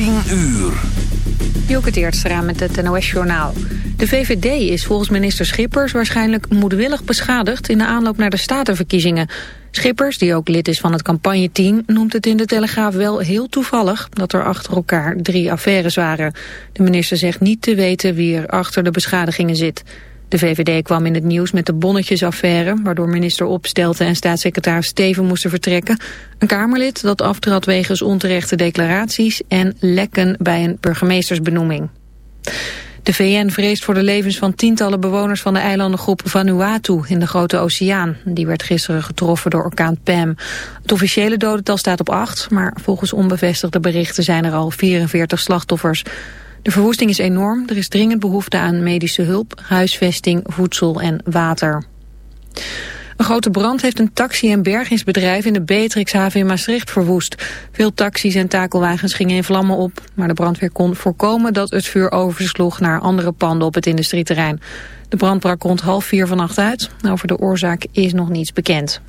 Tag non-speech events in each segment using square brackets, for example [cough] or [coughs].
10 uur. Joke met het NOS-journaal. De VVD is volgens minister Schippers waarschijnlijk moedwillig beschadigd... in de aanloop naar de statenverkiezingen. Schippers, die ook lid is van het campagneteam... noemt het in de Telegraaf wel heel toevallig... dat er achter elkaar drie affaires waren. De minister zegt niet te weten wie er achter de beschadigingen zit. De VVD kwam in het nieuws met de bonnetjesaffaire... waardoor minister Opstelten en staatssecretaris Steven moesten vertrekken. Een Kamerlid dat aftrad wegens onterechte declaraties... en lekken bij een burgemeestersbenoeming. De VN vreest voor de levens van tientallen bewoners van de eilandengroep Vanuatu in de Grote Oceaan. Die werd gisteren getroffen door orkaan Pam. Het officiële dodental staat op acht, maar volgens onbevestigde berichten zijn er al 44 slachtoffers. De verwoesting is enorm. Er is dringend behoefte aan medische hulp, huisvesting, voedsel en water. Een grote brand heeft een taxi- en bergingsbedrijf in de Beatrixhaven in Maastricht verwoest. Veel taxis en takelwagens gingen in vlammen op, maar de brandweer kon voorkomen dat het vuur oversloeg naar andere panden op het industrieterrein. De brand brak rond half vier vannacht uit. Over de oorzaak is nog niets bekend.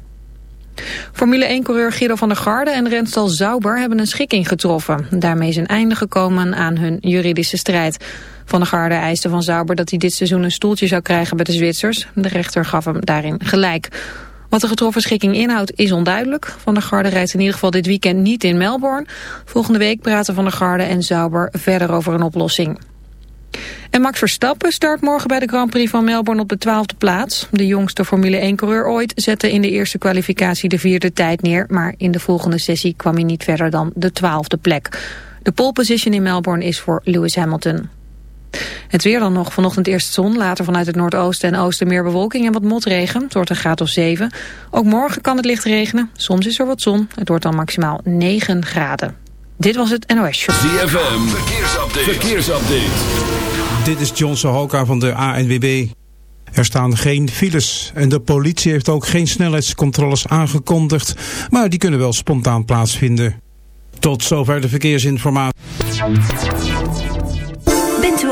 Formule 1-coureur Guido van der Garde en renstal Zauber hebben een schikking getroffen. Daarmee is een einde gekomen aan hun juridische strijd. Van der Garde eiste van Zauber dat hij dit seizoen een stoeltje zou krijgen bij de Zwitsers. De rechter gaf hem daarin gelijk. Wat de getroffen schikking inhoudt is onduidelijk. Van der Garde rijdt in ieder geval dit weekend niet in Melbourne. Volgende week praten Van der Garde en Zauber verder over een oplossing. En Max Verstappen start morgen bij de Grand Prix van Melbourne op de twaalfde plaats. De jongste Formule 1-coureur ooit zette in de eerste kwalificatie de vierde tijd neer... maar in de volgende sessie kwam hij niet verder dan de twaalfde plek. De pole position in Melbourne is voor Lewis Hamilton. Het weer dan nog vanochtend eerst zon, later vanuit het noordoosten en oosten meer bewolking en wat motregen. Het wordt een graad of 7. Ook morgen kan het licht regenen, soms is er wat zon. Het wordt dan maximaal 9 graden. Dit was het NOS Show. ZFM, verkeersupdate. verkeersupdate. Dit is John Sohoka van de ANWB. Er staan geen files en de politie heeft ook geen snelheidscontroles aangekondigd, maar die kunnen wel spontaan plaatsvinden. Tot zover de verkeersinformatie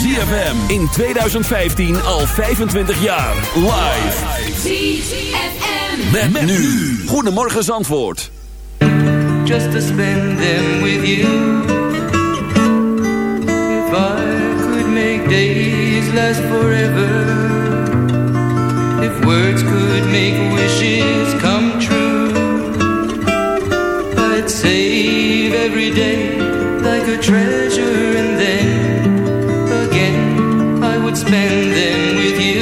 ZFM in 2015 al 25 jaar. Live. ZFM. Met, met nu. Goedemorgen Zandvoort. Just to spend them with you. If I could make days last forever. If words could make wishes come true. I'd save every day like a treasure and then would spend them with you.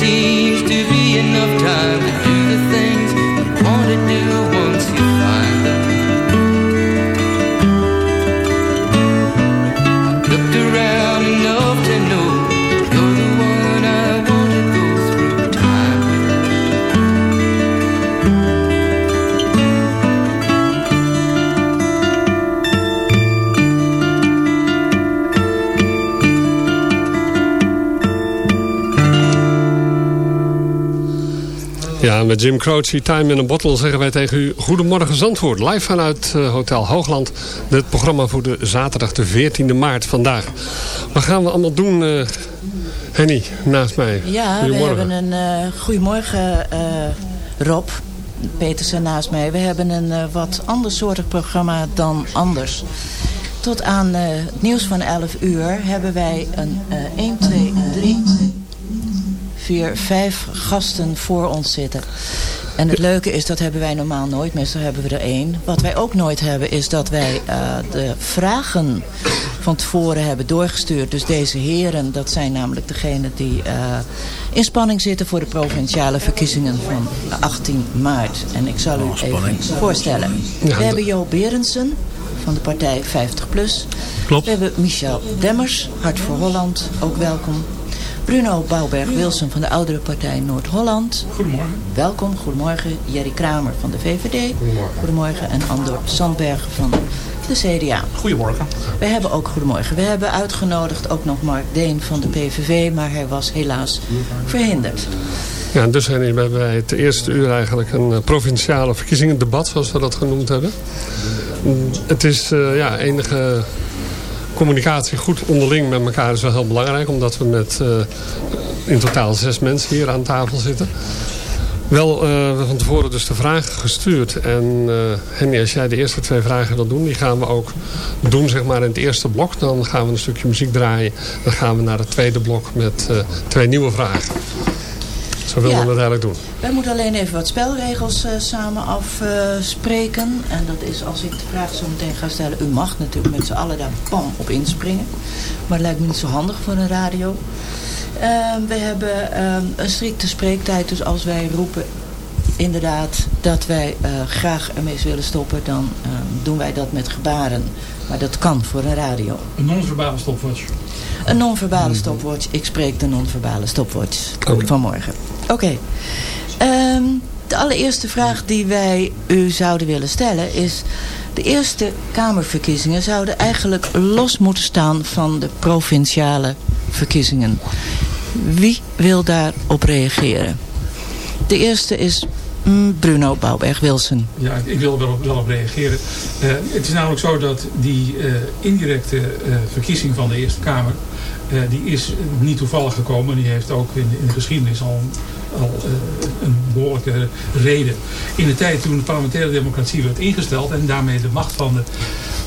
see met Jim Croce, Time in a Bottle zeggen wij tegen u... Goedemorgen Zandvoort, live vanuit eh, Hotel Hoogland. Het programma voor de zaterdag de 14e maart vandaag. Wat gaan we allemaal doen, eh, Henny, naast mij? Ja, we hebben een uh, goedemorgen eh, Rob Petersen naast mij. We hebben een eh, wat andersoortig programma dan anders. Tot aan eh, het nieuws van 11 uur hebben wij een eh 1, 2, 3, 4, 5 gasten voor ons zitten. En het leuke is, dat hebben wij normaal nooit. Meestal hebben we er één. Wat wij ook nooit hebben, is dat wij eh, de vragen van tevoren hebben doorgestuurd. Dus deze heren, dat zijn namelijk degenen die eh, in spanning zitten voor de provinciale verkiezingen van 18 maart. En ik zal u even voorstellen. We hebben Jo Berendsen van de partij 50PLUS. Klopt. We hebben Michel Demmers, Hart voor Holland, ook welkom. Bruno Bouwberg-Wilson van de oudere partij Noord-Holland. Goedemorgen. Welkom, goedemorgen. Jerry Kramer van de VVD. Goedemorgen. En Andor Sandbergen van de CDA. Goedemorgen. We hebben ook goedemorgen. We hebben uitgenodigd ook nog Mark Deen van de PVV, maar hij was helaas verhinderd. Ja, dus hebben bij het eerste uur eigenlijk een eh, provinciale verkiezingendebat, zoals we dat genoemd hebben. Mm, Het is eh, ja, enige communicatie goed onderling met elkaar is wel heel belangrijk. Omdat we met eh, in totaal zes mensen hier aan tafel zitten. Wel eh, van tevoren dus de vragen gestuurd. En eh, Henny, als jij de eerste twee vragen wil doen, die gaan we ook doen zeg maar in het eerste blok. Dan gaan we een stukje muziek draaien. Dan gaan we naar het tweede blok met twee nieuwe vragen. Zo willen Ja. we het eigenlijk doen. Wij moeten alleen even wat spelregels eh, samen afspreken. en dat is als ik de vraag zo meteen ga stellen. U mag natuurlijk met z'n allen daar bam op inspringen. Maar het lijkt me niet zo handig voor een radio. Ehm, we hebben ehm, een strikte spreektijd. Dus als wij roepen inderdaad dat wij eh, graag ermee willen stoppen. Dan ehm, doen wij dat met gebaren. Maar dat kan voor een radio. Een non-verbale stopwatch. Een non-verbale stopwatch. Ik spreek de non-verbale stopwatch vanmorgen. Oké. Ehm, de allereerste vraag die wij u zouden willen stellen is... de eerste Kamerverkiezingen zouden eigenlijk los moeten staan van de provinciale verkiezingen. Wie wil daarop reageren? De eerste is Bruno Bouwberg-Wilson. Ja, ik- wil er wel op, wel op reageren. Eh, het is namelijk zo dat die eh, indirecte eh, verkiezing van de Eerste Kamer... die is niet toevallig gekomen. Die heeft ook in, in de geschiedenis al, al een behoorlijke reden. In de tijd toen de parlementaire democratie werd ingesteld... en daarmee de macht van de,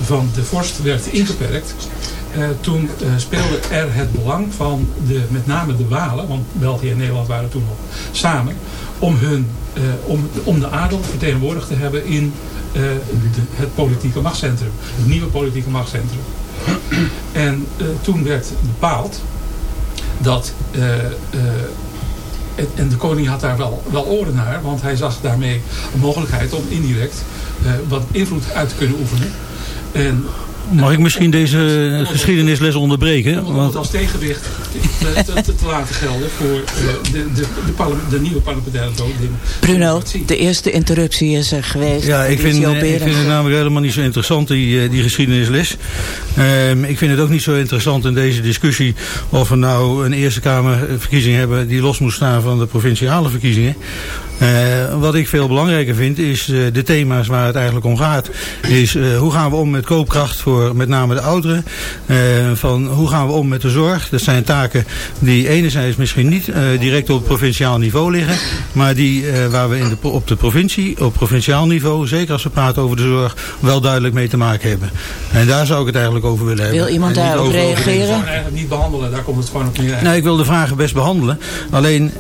van de vorst werd ingeperkt... toen speelde er het belang van de, met name de Walen... want België en Nederland waren toen nog samen... om, hun, eh, om, om de adel vertegenwoordigd te hebben in eh, het politieke machtscentrum. Het nieuwe politieke machtscentrum. En eh, toen werd bepaald dat... en de koning had daar wel, wel oren naar, want hij zag daarmee een mogelijkheid om indirect wat invloed uit te kunnen oefenen. En Mag ik misschien deze geschiedenisles onderbreken? om het Want als tegenwicht te, te, te- te laten gelden voor eh, de, de, de, de nieuwe parlementaire. Bruno, de eerste interruptie is er geweest. Ja, ik vind, ik vind het namelijk helemaal niet zo interessant, die, eh, die geschiedenisles. Ehm, ik vind het ook niet zo interessant in deze discussie of we nou een Eerste Kamerverkiezing hebben die los moet staan van de provinciale verkiezingen. Eh, wat ik veel belangrijker vind is eh, de thema's waar het eigenlijk om gaat. Is eh, hoe gaan we om met koopkracht voor voor met name de ouderen. van hoe gaan we om met de zorg? Dat zijn taken die enerzijds misschien niet direct op provinciaal niveau liggen. Maar die waar we in de, op de provincie, op provinciaal niveau, zeker als we praten over de zorg, wel duidelijk mee te maken hebben. En daar zou ik het eigenlijk over willen hebben. Wil iemand daarop reageren? Ik eigenlijk niet behandelen, daar komt het gewoon op neer. Nou, ik wil de vragen best behandelen. Alleen,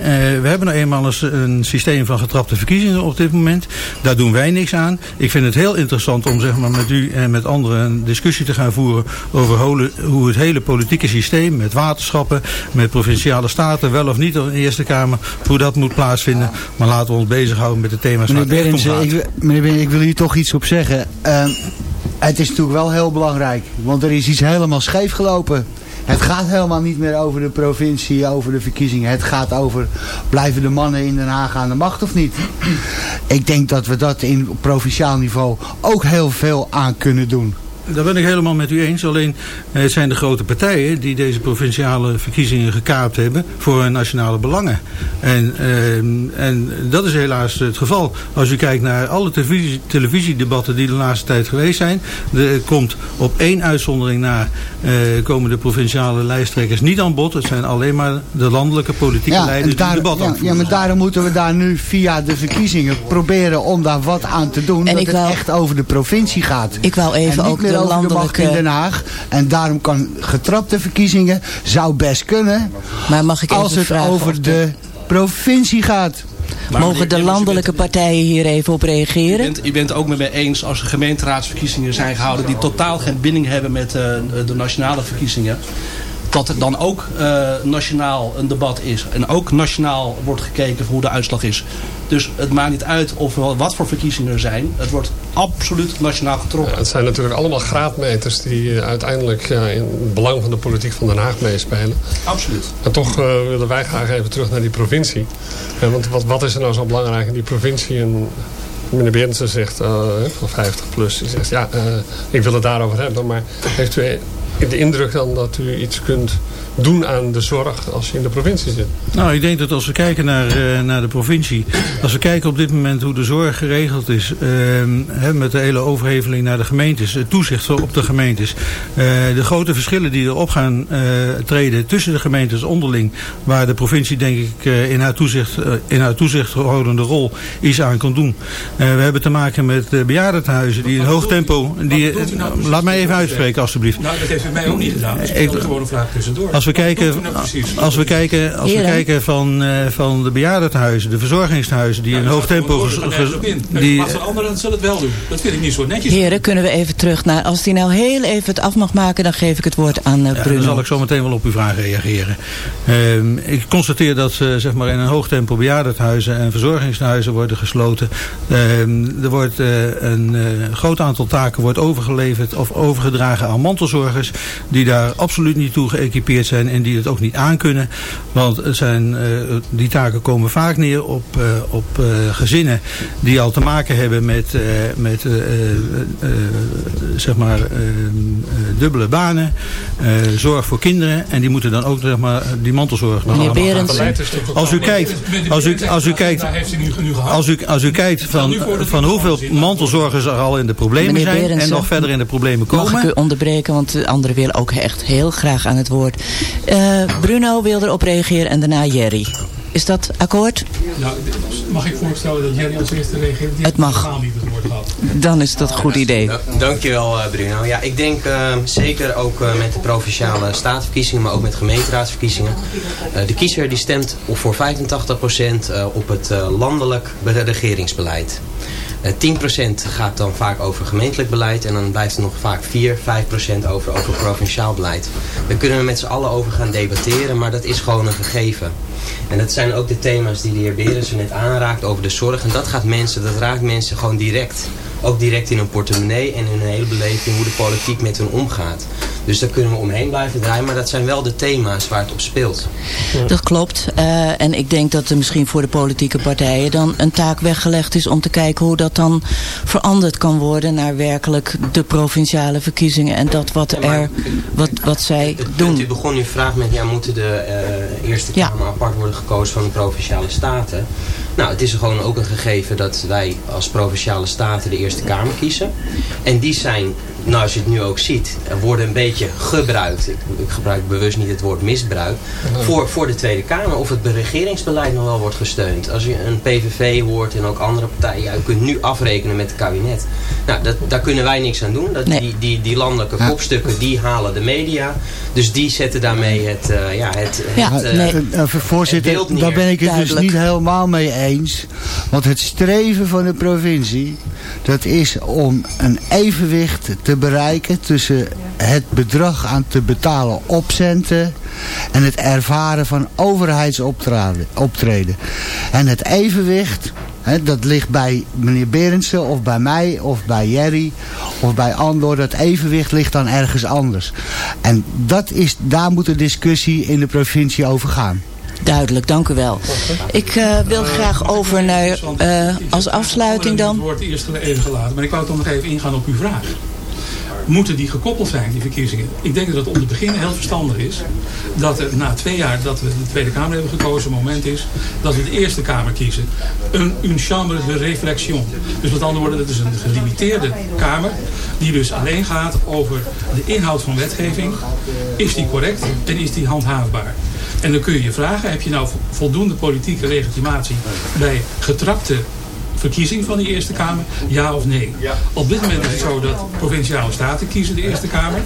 we hebben nou eenmaal een, een systeem van getrapte verkiezingen op dit moment. Daar doen wij niks aan. Ik vind het heel interessant om zeg maar, met u en met anderen een discussie te gaan voeren over hoe het hele politieke systeem met waterschappen, met provinciale staten, wel of niet in de Eerste Kamer, hoe dat moet plaatsvinden. Maar laten we ons bezighouden met de thema's meneer waar het ik, meneer Berens, ik wil hier toch iets op zeggen. Uh, het is natuurlijk wel heel belangrijk, want er is iets helemaal scheef gelopen. Het gaat helemaal niet meer over de provincie, over de verkiezingen. Het gaat over, blijven de mannen in Den Haag aan de macht of niet? Ik denk dat we dat in provinciaal niveau ook heel veel aan kunnen doen. Daar ben ik helemaal met u eens. Alleen eh, het zijn de grote partijen die deze provinciale verkiezingen gekaapt hebben voor hun nationale belangen. En, uh, en dat is helaas het geval. Als u kijkt naar alle televisie, televisiedebatten die de laatste tijd geweest zijn. Er komt op één uitzondering na uh, komen de provinciale lijsttrekkers niet aan bod. Het zijn alleen maar de landelijke politieke ja, leiders daar, die debat ja, ja, maar daarom moeten we daar nu via de verkiezingen proberen om daar wat aan te doen. En dat het echt over de provincie gaat. Ik wou even ook de landelijke... in Den Haag. En daarom kan getrapte verkiezingen, zou best kunnen. Maar mag ik als het over de provincie gaat. Mogen de landelijke partijen hier even op reageren? U bent, u bent ook met mij eens als er gemeenteraadsverkiezingen zijn gehouden... die totaal geen binding hebben met uh, de nationale verkiezingen dat er dan ook uh, nationaal een debat is. En ook nationaal wordt gekeken hoe de uitslag is. Dus het maakt niet uit of wat voor verkiezingen er zijn. Het wordt absoluut nationaal getrokken. Ja, het zijn natuurlijk allemaal graadmeters die uh, uiteindelijk in het belang van de politiek van Den Haag meespelen. Absoluut. En toch uh, willen wij graag even terug naar die provincie. want wat, wat is er nou zo belangrijk in die provincie? En meneer Berendsen zegt van 50 plus. Die zegt ja, ik wil het daarover hebben. Maar heeft u de indruk dan dat u iets kunt doen aan de zorg als je in de provincie zit? Nou, ik denk dat als we kijken naar, uh, naar de provincie, als we kijken op dit moment hoe de zorg geregeld is, uh, met de hele overheveling naar de gemeentes, het toezicht op de gemeentes, uh, de grote verschillen die erop gaan treden tussen de gemeentes onderling, waar de provincie denk ik in haar toezicht, in haar toezichthoudende rol iets aan kan doen. we hebben te maken met bejaardentehuizen die in hoog tempo, die, nou laat mij even uitspreken alstublieft. Nou, dat heeft u mij ook niet gedaan, dus ik gewoon een vraag tussendoor. Als we kijken, als we kijken, als we kijken van, uh, van de bejaardenhuizen, de verzorgingshuizen die in hoog tempo... Die, maar van anderen zullen het wel doen. Dat vind ik niet zo netjes. Heren, kunnen we even terug naar... Als die nou heel even het af mag maken, dan geef ik het woord aan uh, Bruno. dan zal ik zo meteen wel op uw vraag reageren. Uh, ik constateer dat uh, zeg maar in een hoog tempo bejaardenhuizen en verzorgingshuizen worden gesloten. Ehm, er wordt een groot aantal taken wordt overgeleverd of overgedragen aan mantelzorgers die daar absoluut niet toe geëquipeerd zijn en die het ook niet aankunnen. Want zijn, uh, die taken komen vaak neer op, uh, op uh, gezinnen die al te maken hebben met, met zeg maar, dubbele banen, zorg voor kinderen. En die moeten dan ook zeg maar, die mantelzorg nog allemaal Als u kijkt, als u, als u kijkt, als u, als u kijkt van, van hoeveel mantelzorgers er al in de problemen zijn en nog verder in de problemen komen. Mag ik u onderbreken, want de anderen willen ook echt heel graag aan het woord. Uh, Bruno wil erop reageren en daarna Jerry. Is dat akkoord? Nou, mag ik voorstellen dat Jerry als eerste reageert? het mag. Niet het woord gehad. Dan is dat een goed idee. Dankjewel uh, Bruno. Ja, ik denk uh, zeker ook uh, met de provinciale staatsverkiezingen, maar ook met gemeenteraadsverkiezingen. de kiezer die stemt voor 85% op het landelijk regeringsbeleid. 10% gaat dan vaak over gemeentelijk beleid en dan blijft er nog vaak 4, 5% over, over provinciaal beleid. Daar kunnen we met z'n allen over gaan debatteren, maar dat is gewoon een gegeven. En dat zijn ook de thema's die de heer Berensen net aanraakt over de zorg. En dat gaat mensen, dat raakt mensen gewoon direct. Ook direct in hun portemonnee en in hun hele beleving hoe de politiek met hun omgaat. Dus daar kunnen we omheen blijven draaien. Maar dat zijn wel de thema's waar het op speelt. Dat klopt. Uh, en ik denk dat er misschien voor de politieke partijen dan een taak weggelegd is om te kijken hoe dat dan veranderd kan worden naar werkelijk de provinciale verkiezingen. En dat wat, er, wat, wat zij het, doen. u begon uw vraag met, ja, moeten de uh, Eerste Kamer ja. apart worden gekozen van de Provinciale Staten? Nou, het is gewoon ook een gegeven dat wij als Provinciale Staten de Eerste Kamer kiezen. En die zijn nou, als je het nu ook ziet, worden een beetje gebruikt. Ik, ik gebruik bewust niet het woord misbruik. Voor, voor de Tweede Kamer. Of het regeringsbeleid nog wel wordt gesteund. Als je een PVV hoort en ook andere partijen. Ja, je kunt nu afrekenen met het kabinet. Nou, dat, daar kunnen wij niks aan doen. Dat, die, die, die landelijke kopstukken, die halen de media. Dus die zetten daarmee het, uh, ja, het, ja, het, uh, nee. uh, Voorzitter, daar ben ik het Duidelijk. dus niet helemaal mee eens. Want het streven van de provincie... dat is om een evenwicht te bereiken... tussen het bedrag aan te betalen opcenten... en het ervaren van overheidsoptreden. En het evenwicht... He, dat ligt bij meneer Berendsen of bij mij of bij Jerry of bij Andor. Dat evenwicht ligt dan ergens anders. En dat is, daar moet de discussie in de provincie over gaan. Duidelijk, dank u wel. Ik uh, wil graag over naar, uh, als afsluiting dan... Het woord eerst even gelaten, maar ik wou toch nog even ingaan op uw vraag moeten die gekoppeld zijn, die verkiezingen. Ik denk dat het om te beginnen heel verstandig is dat er na twee jaar dat we de Tweede Kamer hebben gekozen, het moment is dat we de Eerste Kamer kiezen. Een une chambre de réflexion. Dus met andere woorden, dat is een gelimiteerde Kamer die dus alleen gaat over de inhoud van wetgeving. Is die correct en is die handhaafbaar? En dan kun je je vragen, heb je nou voldoende politieke legitimatie bij getrapte verkiezing van die Eerste Kamer? Ja of nee? Op dit moment is het zo dat provinciale staten kiezen de Eerste Kamer.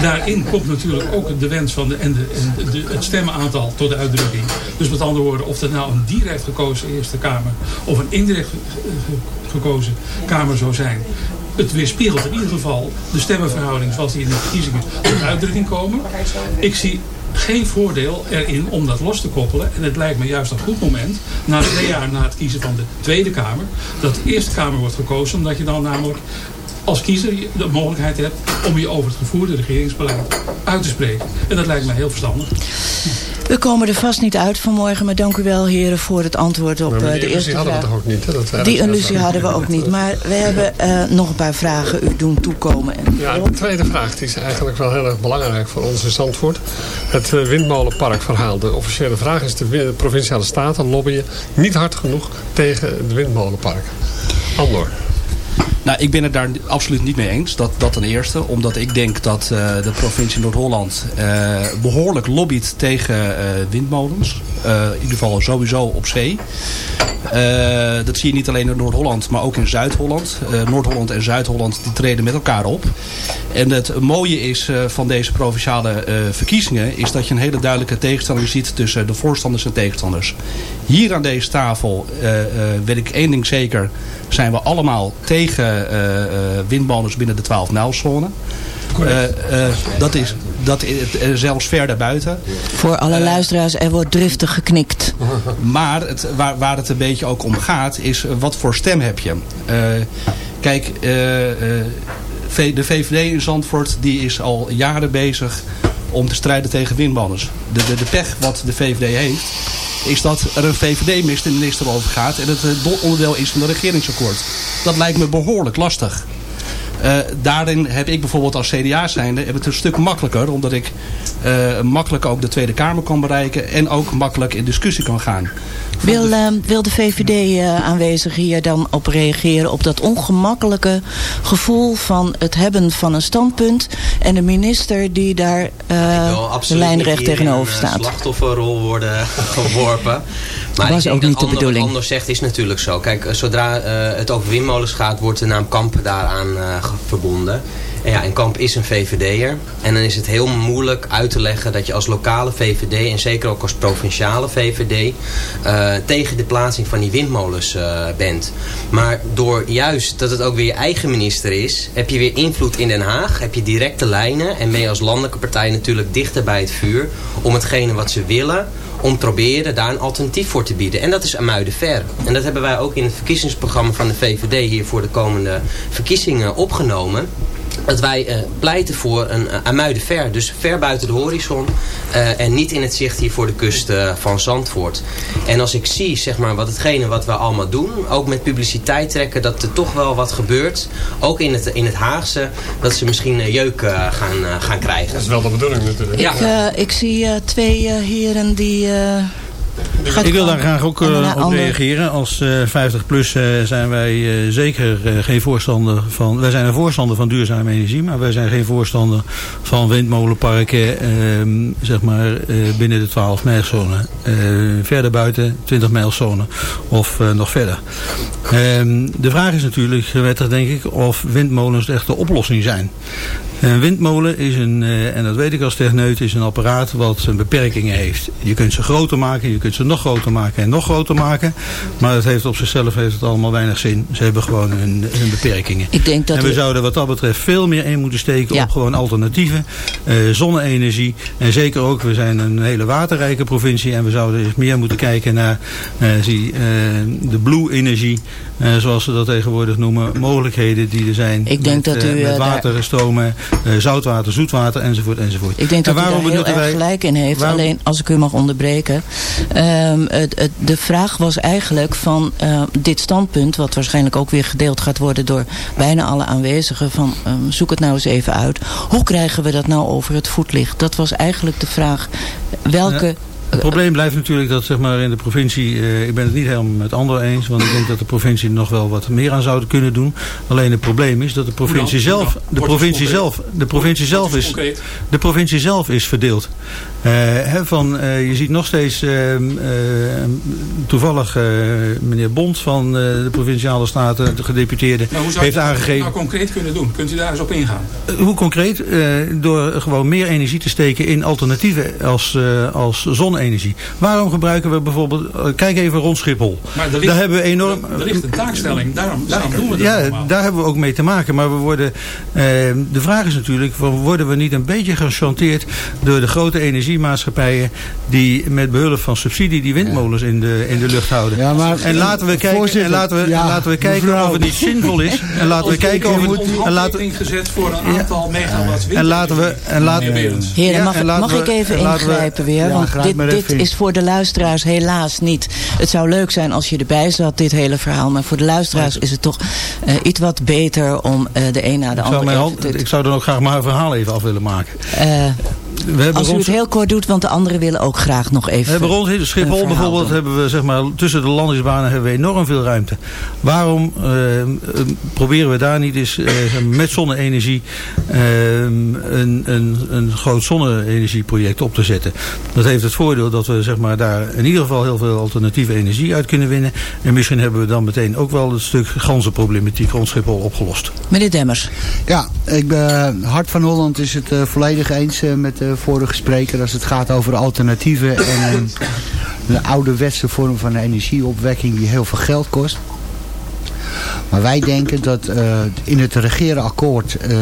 Daarin komt natuurlijk ook de wens van de, en, de, en de, het stemmenaantal tot de uitdrukking. Dus met andere woorden, of dat nou een direct gekozen Eerste Kamer of een indirect gekozen Kamer zou zijn het weerspiegelt in ieder geval de stemmenverhouding zoals die in de verkiezingen tot uitdrukking komen. Ik zie geen voordeel erin om dat los te koppelen. En het lijkt me juist een goed moment, na twee jaar na het kiezen van de Tweede Kamer, dat de Eerste Kamer wordt gekozen. Omdat je dan namelijk als kiezer de mogelijkheid hebt om je over het gevoerde regeringsbeleid uit te spreken. En dat lijkt me heel verstandig. We komen er vast niet uit vanmorgen, maar dank u wel heren voor het antwoord op uh, de eerste vraag. hadden we toch ook niet? Hè? Dat die illusie hadden we ook niet, maar we hebben uh, nog een paar vragen u doen toekomen. En ja, de tweede vraag die is eigenlijk wel heel erg belangrijk voor ons in Zandvoort. Het uh, windmolenparkverhaal. De officiële vraag is de provinciale staten lobbyen niet hard genoeg tegen het windmolenpark. Andor. Nou, ik ben het daar absoluut niet mee eens. Dat, dat ten eerste. Omdat ik denk dat uh, de provincie Noord-Holland uh, behoorlijk lobbyt tegen uh, windmolens. in ieder geval sowieso op zee. dat zie je niet alleen in Noord-Holland, maar ook in Zuid-Holland. Noord-Holland en Zuid-Holland die treden met elkaar op. En het mooie is van deze provinciale verkiezingen... is dat je een hele duidelijke tegenstelling ziet tussen de voorstanders en tegenstanders. Hier aan deze tafel weet ik één ding zeker... zijn we allemaal tegen uh, windmolens binnen de 12 mijlzone. Uh, uh, dat is, dat is zelfs ver daarbuiten. Voor alle luisteraars, er wordt driftig geknikt. Maar het, waar, waar het een beetje ook om gaat, is wat voor stem heb je? kijk, de VVD in Zandvoort die is al jaren bezig om te strijden tegen windmolens. De, de, de pech wat de VVD heeft, is dat er een VVD-minister over gaat en het onderdeel is van het regeringsakkoord. Dat lijkt me behoorlijk lastig. Uh, daarin heb ik bijvoorbeeld als CDA zijnde heb het een stuk makkelijker. Omdat ik uh, makkelijk ook de Tweede Kamer kan bereiken. En ook makkelijk in discussie kan gaan. Wil, uh, wil de VVD uh, aanwezig hier dan op reageren op dat ongemakkelijke gevoel van het hebben van een standpunt. En de minister die daar de lijnrecht tegenover staat. Een slachtofferrol worden [laughs] geworpen. Maar was ook niet de bedoeling. Wat anders zegt is natuurlijk zo. Kijk, zodra uh, het over windmolens gaat, wordt de naam Kamp daaraan uh, verbonden. En ja, en Kamp is een VVD'er. En dan is het heel moeilijk uit te leggen dat je als lokale VVD... en zeker ook als provinciale VVD... Uh, tegen de plaatsing van die windmolens uh, bent. Maar door juist dat het ook weer je eigen minister is... heb je weer invloed in Den Haag. Heb je directe lijnen. En ben je als landelijke partij natuurlijk dichter bij het vuur... om hetgene wat ze willen om proberen daar een alternatief voor te bieden. En dat is Amuiden Ver. En dat hebben wij ook in het verkiezingsprogramma van de VVD hier voor de komende verkiezingen opgenomen dat wij uh, pleiten voor een uh, Amuiden ver. Dus ver buiten de horizon. Uh, en niet in het zicht hier voor de kust van Zandvoort. En als ik zie zeg maar, wat hetgene wat we allemaal doen. Ook met publiciteit trekken. Dat er toch wel wat gebeurt. Ook in het, in het Haagse. Dat ze misschien jeuk gaan, gaan krijgen. Dat is wel de bedoeling natuurlijk. Ja. Ik, ik zie twee heren die Ik wil daar graag ook uh, op reageren. Als uh, 50 plus uh, zijn wij zeker geen voorstander van... Wij zijn een voorstander van duurzame energie, maar wij zijn geen voorstander van windmolenparken ehm, zeg maar, binnen de 12 mijlzone. verder buiten 20 mijlzone of nog verder. Ehm, de vraag is natuurlijk, wettig denk ik, of windmolens echt de oplossing zijn. Een windmolen is een, en dat weet ik als techneut, is een apparaat wat beperkingen heeft. Je kunt ze groter maken, je kunt ze nog groter maken en nog groter maken. Maar het heeft op zichzelf heeft het allemaal weinig zin. Ze hebben gewoon hun, hun beperkingen. Ik denk dat en we zouden wat dat betreft veel meer in moeten steken ja. op gewoon alternatieven. Uh, zonne-energie. En zeker ook, we zijn een hele waterrijke provincie. En we zouden eens meer moeten kijken naar uh, zie, de blue-energie. zoals ze dat tegenwoordig noemen. Mogelijkheden die er zijn. Ik denk met, dat u met waterstromen. Zoutwater, zoetwater enzovoort enzovoort. Ik denk dat en waarom u daar heel erg gelijk in heeft. Waarom? Alleen als ik u mag onderbreken. Um, het, het, de vraag was eigenlijk van uh, dit standpunt. Wat waarschijnlijk ook weer gedeeld gaat worden door bijna alle aanwezigen. Van um, zoek het nou eens even uit. Hoe krijgen we dat nou over het voetlicht? Dat was eigenlijk de vraag. Welke... Ja. Het probleem blijft natuurlijk dat zeg maar, in de provincie, uh, ik ben het niet helemaal met anderen eens, want ik denk dat de provincie nog wel wat meer aan zou kunnen doen. Alleen het probleem is dat de provincie zelf, de provincie zelf, de provincie zelf is, de provincie zelf is verdeeld. Uh, he, van, uh, je ziet nog steeds uh, toevallig meneer Bond van de Provinciale Staten, de gedeputeerde, heeft aangegeven... nou concreet kunnen doen? Kunt u daar eens op ingaan? hoe concreet? door gewoon meer energie te steken in alternatieven als, als zonne-energie. Waarom gebruiken we bijvoorbeeld, kijk even rond Schiphol. Maar ligt, daar hebben we enorm... Er, er ligt een taakstelling, daarom, daarom doen we dat Ja, allemaal. daar hebben we ook mee te maken. Maar we worden, de vraag is natuurlijk, worden we niet een beetje gechanteerd door de grote energie energiemaatschappijen die met behulp van subsidie die windmolens in de, in de lucht houden. Ja, maar, en laten we kijken, en laten we, ja, laten we kijken of het niet zinvol is. En laten we kijken of het... En laten, gezet voor een aantal megawatts En laten we... En laten we Heren, mag, mag ik even ingrijpen weer? Want dit, dit is voor de luisteraars helaas niet. Het zou leuk zijn als je erbij zat, dit hele verhaal. Maar voor de luisteraars is het toch uh, iets wat beter om uh, de een na de andere... Hand, ik zou dan ook graag een verhaal even af willen maken. Uh, Als u het heel kort doet, want de anderen willen ook graag nog even... We hebben rond Schiphol bijvoorbeeld, doen. hebben we zeg maar, tussen de landingsbanen hebben we enorm veel ruimte. Waarom uh, proberen we daar niet eens uh, met zonne-energie uh, een, een, een groot zonne-energieproject op te zetten? Dat heeft het voordeel dat we zeg maar, daar in ieder geval heel veel alternatieve energie uit kunnen winnen. En misschien hebben we dan meteen ook wel het stuk ganzenproblematiek rond Schiphol opgelost. Meneer Demmers. Ja, ik ben, Hart van Holland is het volledig eens met vorige spreker als het gaat over alternatieven en een, een ouderwetse vorm van energieopwekking die heel veel geld kost. Maar wij denken dat uh, in het regeerakkoord uh,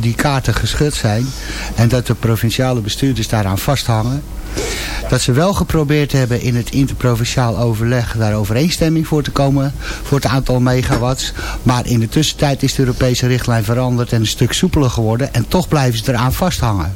die kaarten geschud zijn en dat de provinciale bestuurders daaraan vasthangen. Dat ze wel geprobeerd hebben in het interprovinciaal overleg daar overeenstemming voor te komen voor het aantal megawatts. Maar in de tussentijd is de Europese richtlijn veranderd en een stuk soepeler geworden en toch blijven ze eraan vasthangen.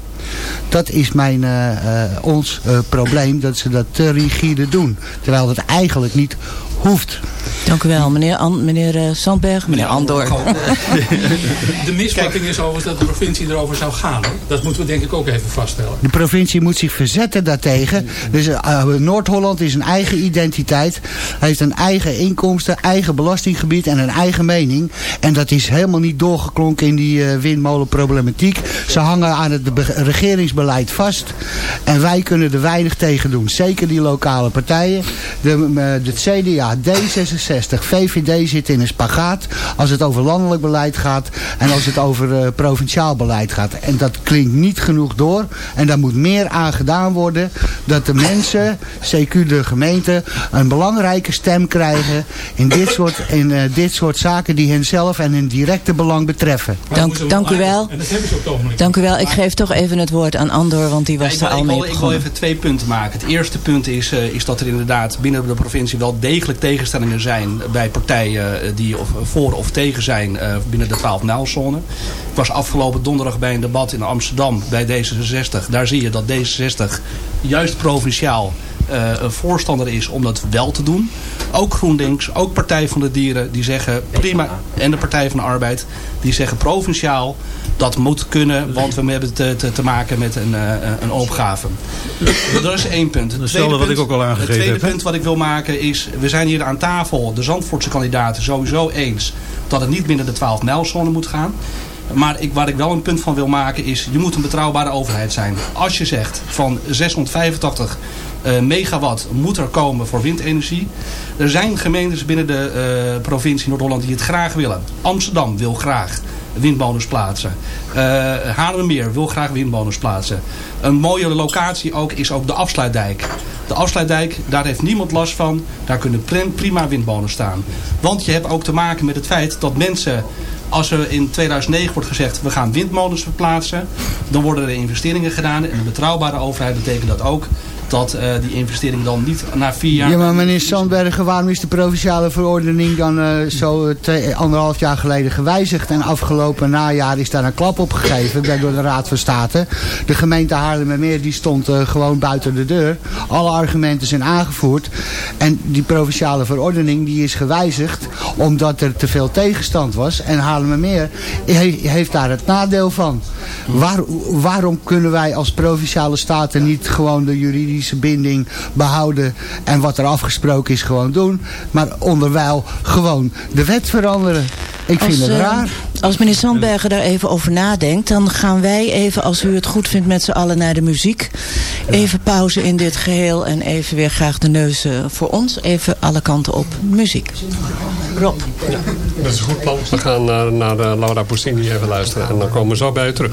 Dat is mijn, uh, uh, ons uh, probleem, dat ze dat te rigide doen. Terwijl dat eigenlijk niet hoeft. Dank u wel, meneer, An, meneer uh, Sandberg, meneer Andor. [laughs] De misvatting is overigens dat de provincie erover zou gaan. Hoor. Dat moeten we denk ik ook even vaststellen. De provincie moet zich verzetten daartegen. Dus uh, Noord-Holland is een eigen identiteit. Heeft een eigen inkomsten, eigen belastinggebied en een eigen mening. En dat is helemaal niet doorgeklonken in die uh, windmolenproblematiek. Ze hangen aan het regeringsbeleid vast. En wij kunnen er weinig tegen doen. Zeker die lokale partijen. De, de CDA D66, VVD zit in een spagaat als het over landelijk beleid gaat en als het over uh, provinciaal beleid gaat. En dat klinkt niet genoeg door en daar moet meer aan gedaan worden dat de mensen, CQ de gemeente, een belangrijke stem krijgen in dit soort, in, uh, dit soort zaken die hen zelf en hun directe belang betreffen. Dank, dank u wel. Dank u wel. Ik geef toch even het woord aan Andor, want die was ja, er al mee begonnen. Ik wil even twee punten maken. Het eerste punt is, uh, is dat er inderdaad binnen de provincie wel degelijk tegenstellingen zijn bij partijen die of voor of tegen zijn binnen de 12 mijlzone. Ik was afgelopen donderdag bij een debat in Amsterdam bij D66. Daar zie je dat D66 juist provinciaal uh, voorstander is om dat wel te doen. Ook GroenLinks, ook Partij van de Dieren, die zeggen prima. En de Partij van de Arbeid, die zeggen provinciaal dat moet kunnen, want we hebben te, te, te maken met een, uh, een opgave. Dat is één punt. Het tweede, wat ik ook al aangegeven het tweede punt wat ik wil maken is, we zijn hier aan tafel, de Zandvoortse kandidaten, sowieso eens dat het niet binnen de 12 mijlzone moet gaan. Maar ik, waar ik wel een punt van wil maken is, je moet een betrouwbare overheid zijn. Als je zegt van 685 uh, megawatt moet er komen voor windenergie. Er zijn gemeentes binnen de uh, provincie Noord-Holland die het graag willen. Amsterdam wil graag windmolens plaatsen. Uh, wil graag windmolens plaatsen. Een mooie locatie ook is ook de afsluitdijk. De afsluitdijk, daar heeft niemand last van. Daar kunnen prima windmolens staan. Want je hebt ook te maken met het feit dat mensen als er in 2009 wordt gezegd, we gaan windmolens verplaatsen, dan worden er investeringen gedaan. En een betrouwbare overheid betekent dat ook dat uh, die investering dan niet na vier jaar... Ja, maar meneer Sandbergen, waarom is de provinciale verordening dan uh, zo twee, anderhalf jaar geleden gewijzigd? En afgelopen najaar is daar een klap op gegeven door de Raad van State. De gemeente Haarlemmermeer die stond gewoon buiten de deur. Alle argumenten zijn aangevoerd. En die provinciale verordening die is gewijzigd omdat er te veel tegenstand was. En Haarlemmermeer he heeft daar het nadeel van. Waar, waarom kunnen wij als provinciale staten niet gewoon de juridische binding behouden en wat er afgesproken is gewoon doen. Maar onderwijl gewoon de wet veranderen. Ik vind het uh, raar. Als meneer Sandbergen daar even over nadenkt... dan gaan wij even, als u het goed vindt met z'n allen naar de muziek. Even pauze in dit geheel en even weer graag de neus uh, voor ons. Even alle kanten op muziek. Rob. Ja, dat is een goed plan. We gaan naar, naar de Laura Postini even luisteren. En dan komen we zo bij u terug.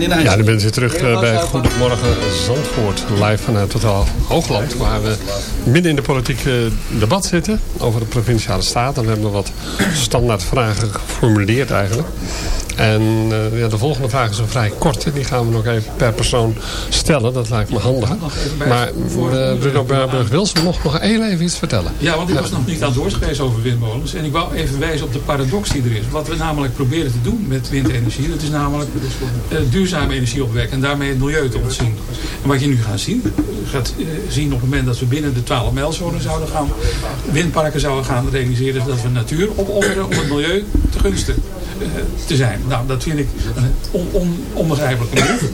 Ja, dan bent u terug uh, bij Goedemorgen Zandvoort. Live vanuit Totaal Hoogland. Waar we midden in de politieke debat zitten. Over de Provinciale Staten. We hebben wat standaard vragen geformuleerd eigenlijk. En uh, ja, de volgende vraag is een vrij korte. Die gaan we nog even per persoon stellen. Dat lijkt me handig. Maar uh, Bruno Berburg-Wilson mocht nog heel even iets vertellen. Ja, want ik was nog niet aan het woord geweest over windmolens. En ik wou even wijzen op de paradox die er is. Wat we namelijk proberen te doen met windenergie. Dat is namelijk uh, duurzame energie opwekken. En daarmee het milieu te ontzien. En wat je nu gaat zien. Gaat zien op het moment dat we binnen de 12 mijlzone zouden gaan. Windparken zouden gaan realiseren. Dat we natuur opofferen om het milieu te gunsten te zijn. Nou, dat vind ik een on, on, onbegrijpelijke move.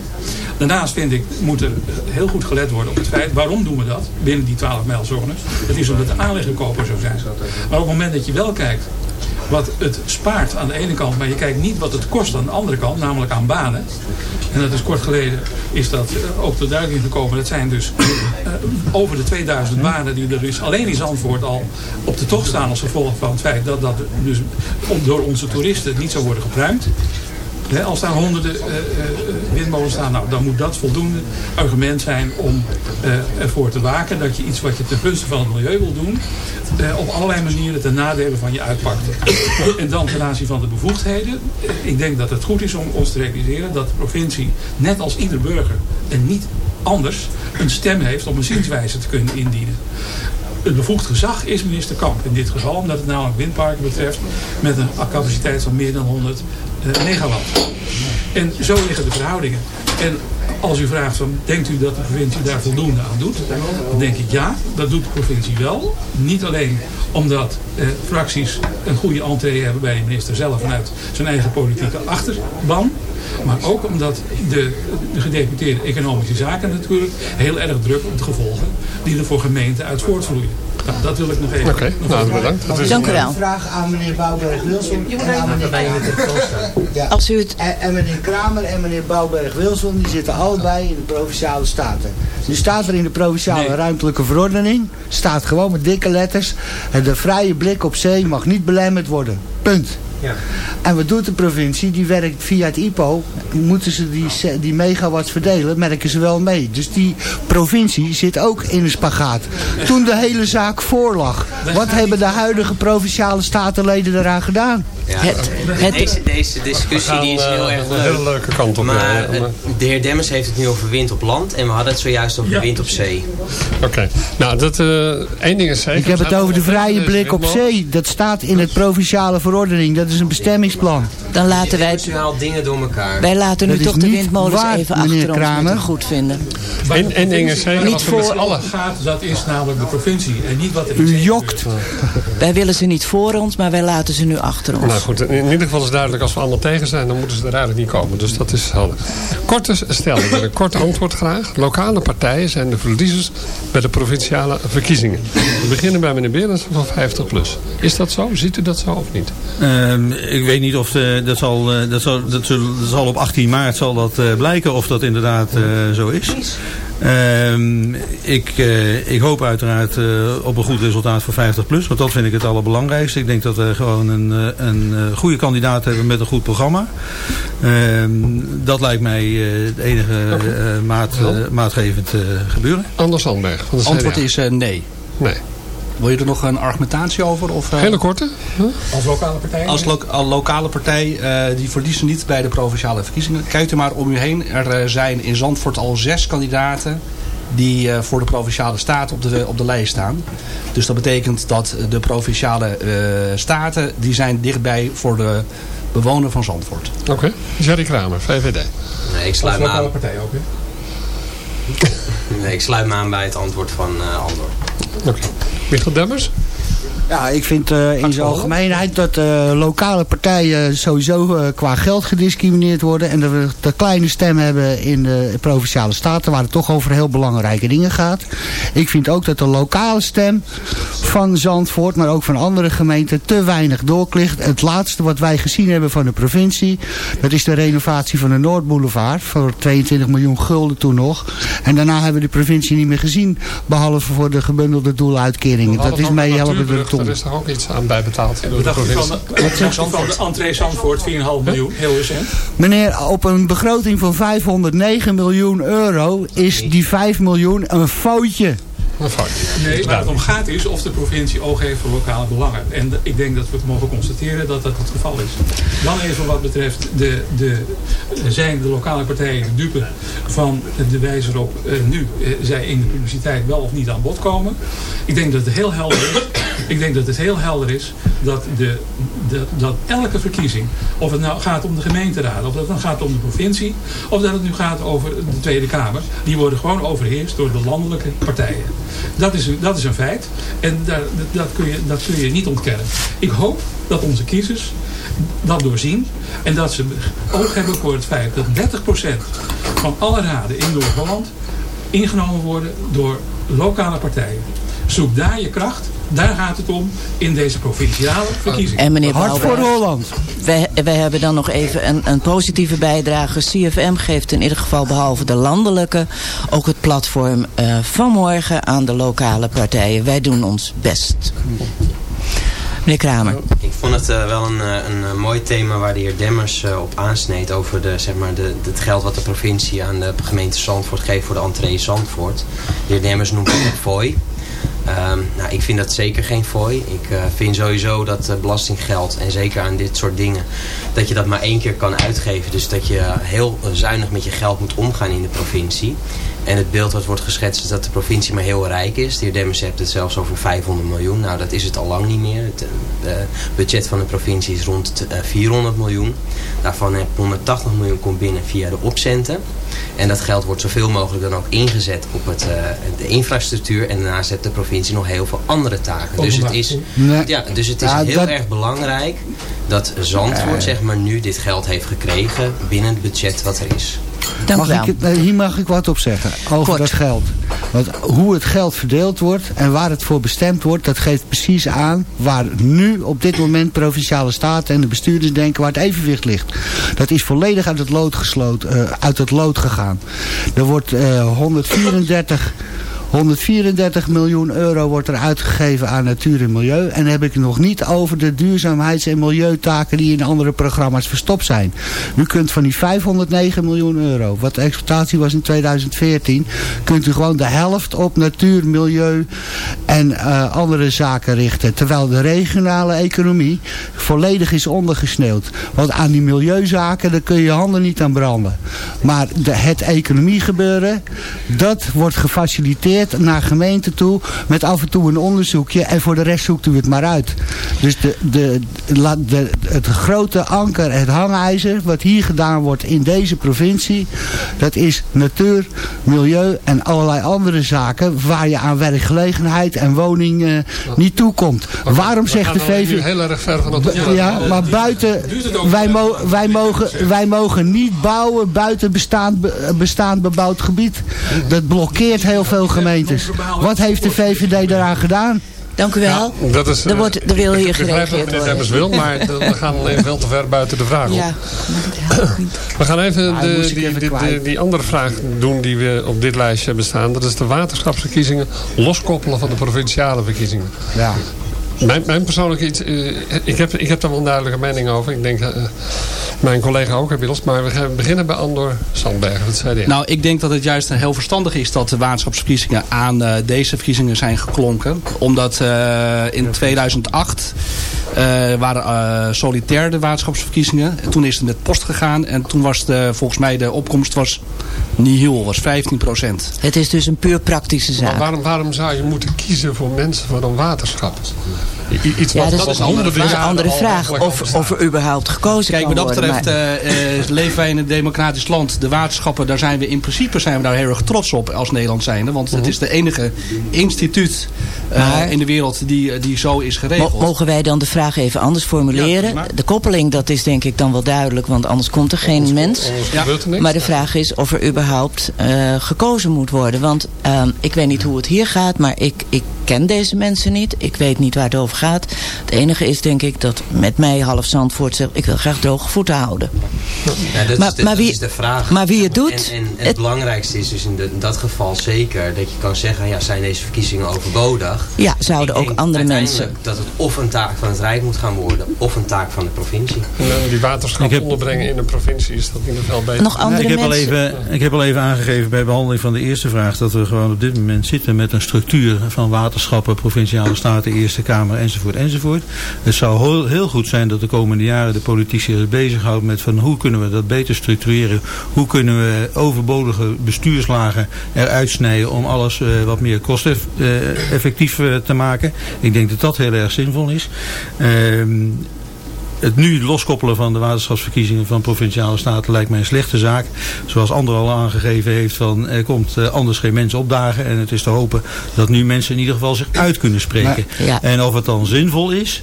Daarnaast vind ik, moet er heel goed gelet worden op het feit, waarom doen we dat binnen die 12 mijlzone? Dat is omdat de aanleg goedkoper zou zijn. Maar op het moment dat je wel kijkt wat het spaart aan de ene kant, maar je kijkt niet wat het kost aan de andere kant, namelijk aan banen. En dat is kort geleden, is dat ook tot duiding gekomen. Dat zijn dus uh, over de 2000 banen die er dus alleen in Zandvoort al op de tocht staan als gevolg van het feit dat dat dus door onze toeristen niet zou worden gepruimd. Als daar honderden uh, windmolens staan, nou, dan moet dat voldoende argument zijn om uh, ervoor te waken dat je iets wat je ten gunste van het milieu wil doen, op allerlei manieren ten nadele van je uitpakt. en dan ten aanzien van de bevoegdheden. Ik denk dat het goed is om ons te realiseren dat de provincie, net als ieder burger en niet anders, een stem heeft om een zienswijze te kunnen indienen. Het bevoegd gezag is minister Kamp in dit geval, omdat het namelijk windparken betreft met een capaciteit van meer dan 100 uh, megawatt. En zo liggen de verhoudingen. En als u vraagt, van, denkt u dat de provincie daar voldoende aan doet? Dan denk ik ja, dat doet de provincie wel. Niet alleen omdat eh, fracties een goede entree hebben bij de minister zelf vanuit zijn eigen politieke achterban. Maar ook omdat de, de gedeputeerde economische zaken natuurlijk heel erg druk op de gevolgen die er voor gemeenten uit voortvloeien. Nou, dat wil ik nog even. Oké, nou bedankt. Dat is Dank u wel. Een vraag aan meneer Bouwberg-Wilson en aan meneer Kramer. Ja. Als u het... En, en meneer Kramer en meneer Bouwberg-Wilson, die zitten allebei in de Provinciale Staten. Nu staat er in de Provinciale nee. Ruimtelijke Verordening, staat gewoon met dikke letters, de vrije blik op zee mag niet belemmerd worden. Punt. Ja. En wat doet de provincie? Die werkt via het IPO. Moeten ze die, die megawatts verdelen, merken ze wel mee. Dus die provincie zit ook in een spagaat. Toen de hele zaak voorlag, wat hebben de huidige provinciale statenleden eraan gedaan? Ja. Het, het, deze, deze discussie die is heel erg leuk. Een hele leuke kant op. Maar de heer Demmers heeft het nu over wind op land. En we hadden het zojuist over ja. wind op zee. Oké. Okay. Nou, dat, uh, één ding is zeker. Ik heb het over de vrije blik op zee. Dat staat in het provinciale verordening. Dat is een bestemmingsplan. Dan laten wij het... U haalt dingen door elkaar. Wij laten nu toch de windmolens waar, even achter ons Kramer. goed vinden. En, en. Niet voor alle gaat, dat is namelijk de provincie. En niet wat er U jokt. Wij willen ze niet voor ons, maar wij laten ze nu achter ons. Nou goed, in ieder geval is duidelijk als we allemaal tegen zijn, dan moeten ze er eigenlijk niet komen. Dus dat is helder. Korte stelling, een kort antwoord graag. Lokale partijen zijn de verliezers bij de provinciale verkiezingen. We beginnen bij meneer Berends van 50 plus. Is dat zo? Ziet u dat zo of niet? Um, ik weet niet of de, dat, zal, uh, dat, zal, dat, zal, dat zal op 18 maart zal dat uh, blijken of dat inderdaad uh, zo is. Um, ik, uh, ik hoop uiteraard uh, op een goed resultaat voor 50 plus. Want dat vind ik het allerbelangrijkste. Ik denk dat we gewoon een, een goede kandidaat hebben met een goed programma. Um, dat lijkt mij uh, het enige maat, maatgevend gebeuren. Anders Sandberg. Het antwoord is nee. Nee. Wil je er nog een argumentatie over? Of, uh, Hele korte. Huh? Als lokale partij? Als, lo als lokale partij, uh, die verliezen niet bij de provinciale verkiezingen. Kijkt u maar om u heen. Er uh, zijn in Zandvoort al zes kandidaten die uh, voor de Provinciale Staten op de, op de lijst staan. Dus dat betekent dat de Provinciale uh, Staten, die zijn dichtbij voor de bewoner van Zandvoort. Oké. Okay. Jerry Kramer, VVD. Nee, ik sluit me aan. partij ook, hè? [laughs] nee, ik sluit me aan bij het antwoord van uh, Andor. Oké. Okay. Demmers? Ja, ik vind uh, in zijn algemeenheid dat uh, lokale partijen sowieso uh, qua geld gediscrimineerd worden. En dat we de kleine stem hebben in de provinciale staten waar het toch over heel belangrijke dingen gaat. Ik vind ook dat de lokale stem van Zandvoort, maar ook van andere gemeenten, te weinig doorklicht. Het laatste wat wij gezien hebben van de provincie, dat is de renovatie van de Noordboulevard. Voor 22 miljoen gulden toen nog. En daarna hebben we de provincie niet meer gezien, behalve voor de gebundelde doeluitkeringen. Dat is mee helpen Tilburg, ton. Er is toch ook iets aan bijbetaald door de Dacht u van de, van de entree Zandvoort 4,5 miljoen, heel recent. Meneer, op een begroting van 509 miljoen euro is die 5 miljoen een foutje. Nee, waar het om gaat is of de provincie oog heeft voor lokale belangen. En de- ik denk dat we het mogen constateren dat dat het geval is. Dan even wat betreft de, de, zijn de lokale partijen de dupe van de wijze waarop eh, nu eh, zij in de publiciteit wel of niet aan bod komen. Ik denk dat het heel helder is. Ik denk dat het heel helder is dat, de, dat elke verkiezing, of het nou gaat om de gemeenteraad, of dat het dan gaat om de provincie, of dat het nu gaat over de Tweede Kamer, die worden gewoon overheerst door de landelijke partijen. Dat is, dat is een feit. En dat, kun je, dat kun je niet ontkennen. Ik hoop dat onze kiezers dat doorzien. En dat ze oog hebben voor het feit dat 30% van alle raden in Noord-Holland ingenomen worden door lokale partijen. Zoek daar je kracht. Daar gaat het om in deze provinciale verkiezingen. En meneer Hart voor Holland. Wij, wij hebben dan nog even een, een positieve bijdrage. CFM geeft in ieder geval behalve de landelijke ook het platform eh, vanmorgen aan de lokale partijen. Wij doen ons best. Meneer Kramer. Ik vond het eh, wel een, eh, een, mooi thema waar de heer Demmers op aansneed over de, zeg maar, de, het geld wat de provincie aan de gemeente Zandvoort geeft voor de entree Zandvoort. De heer Demmers noemt het een fooi. Ehm, nou, ik vind dat zeker geen fooi. Ik eh, vind sowieso dat eh, belastinggeld, en zeker aan dit soort dingen, dat je dat maar één keer kan uitgeven. Dus dat je heel zuinig met je geld moet omgaan in de provincie. En het beeld wat wordt geschetst is dat de provincie maar heel rijk is. De heer Demmers heeft het zelfs over 500 miljoen. Nou, dat is het al lang niet meer. Het eh, budget van de provincie is rond eh, 400 miljoen. Daarvan heb 180 miljoen komt binnen via de opcenten. En dat geld wordt zoveel mogelijk dan ook ingezet op het, eh, de infrastructuur. En daarnaast heeft de provincie nog heel veel andere taken. Dus het is, ja, dus het is Ja, heel dat- erg belangrijk dat Zandvoort zeg maar, nu dit geld heeft gekregen binnen het budget wat er is. Dank Mag u wel. ik hier mag ik wat op zeggen over dat geld. Want hoe het geld verdeeld wordt en waar het voor bestemd wordt, dat geeft precies aan waar nu op dit moment provinciale staten en de bestuurders denken waar het evenwicht ligt. Dat is volledig uit het lood, gesloten, eh, uit het lood gegaan. Er wordt eh, 134 134 miljoen euro wordt er uitgegeven aan natuur en milieu. En heb ik nog niet over de duurzaamheids- en milieutaken die in andere programma's verstopt zijn. U kunt van die 509 miljoen euro, wat de exploitatie was in 2014, kunt u gewoon de helft op natuur, milieu en eh, andere zaken richten. Terwijl de regionale economie volledig is ondergesneeuwd. Want aan die milieuzaken, daar kun je je handen niet aan branden. Maar de, het economiegebeuren, dat wordt gefaciliteerd naar gemeenten toe met af en toe een onderzoekje en voor de rest zoekt u het maar uit. Dus de, de, het grote anker, het hangijzer wat hier gedaan wordt in deze provincie, dat is natuur, milieu en allerlei andere zaken waar je aan werkgelegenheid en woning niet toekomt. Waarom We zegt de VVD... heel erg ver van het Ja, maar buiten, wij, mo wij, mogen, wij mogen niet bouwen buiten bestaand, be- bestaand bebouwd gebied. Dat blokkeert heel veel gemeentes. Wat heeft de VVD daaraan gedaan? Dank u wel. Dat is, er, wordt, er wil hier ik begrijp wat gereageerd Demmers wil, worden. maar [laughs] we gaan alleen veel te ver buiten de vraag op. Ja, We gaan even, die de, die, die andere vraag doen die we op dit lijstje hebben staan. Dat is de waterschapsverkiezingen loskoppelen van de provinciale verkiezingen. Ja. Mijn, mijn persoonlijke iets, eh, ik, heb, ik heb daar wel een duidelijke mening over. Ik denk, eh, mijn collega ook inmiddels. Maar we gaan beginnen bij Andor Sandbergen. Wat zei hij? Nou, ik denk dat het juist heel verstandig is dat de waterschapsverkiezingen aan eh, deze verkiezingen zijn geklonken. Omdat eh, in 2008 eh, waren eh, solitair de waterschapsverkiezingen. En toen is het met post gegaan. En toen was de, volgens mij de opkomst was nihil, was 15 procent. Het is dus een puur praktische Maar zaak. waarom, waarom zou je moeten kiezen voor mensen voor een waterschap? Iets Ja, wat, dat is, dat is honderden een andere vraag. Of, of er überhaupt gekozen Kijk, kan wat dat worden. betreft maar- eh, eh, leven wij in een democratisch land. De waterschappen, daar zijn we in principe zijn we daar heel erg trots op als Nederland zijnde. Want het is de enige instituut eh, Maar- in de wereld die, die zo is geregeld. Mo- Mogen wij dan de vraag even anders formuleren? de koppeling, dat is denk ik dan wel duidelijk, want anders komt er geen mens. Anders gebeurt er niks. Maar de vraag is of er überhaupt eh, gekozen moet worden. Want ehm, ik weet niet hoe het hier gaat, maar ik, ik ken deze mensen niet. Ik weet niet waar het over gaat. Het enige is denk ik dat met mij half Zandvoort zegt... ik wil graag droge voeten houden. Ja, dat, Maar- is de, maar dat wie- is de vraag. maar wie het doet, En, en het, belangrijkste is dus in, de- in dat geval zeker dat je kan zeggen... ja, zijn deze verkiezingen overbodig? Ja, zouden Ik ook andere uiteindelijk mensen. dat het of een taak van het Rijk moet gaan worden... of een taak van de provincie. En die waterschap onderbrengen in een provincie is dat niet nog wel beter. Nog andere ik, heb al mensen? even, ik heb al even aangegeven bij behandeling van de eerste vraag... dat we gewoon op dit moment zitten met een structuur van waterschappen, provinciale staten, Eerste Kamer enzovoort enzovoort. Het zou heel, goed zijn dat de komende jaren de politiek zich bezighoudt met van hoe kunnen we dat beter structureren. Hoe kunnen we overbodige bestuurslagen eruit snijden om alles eh, wat meer kosteffectief eh, te maken. Ik denk dat dat heel erg zinvol is. Ehm, het nu loskoppelen van de waterschapsverkiezingen van provinciale staten lijkt mij een slechte zaak. Zoals Ander al aangegeven heeft, van, er komt eh, anders geen mensen opdagen. En het is te hopen dat nu mensen in ieder geval zich uit kunnen spreken. Maar- ja. En of het dan zinvol is,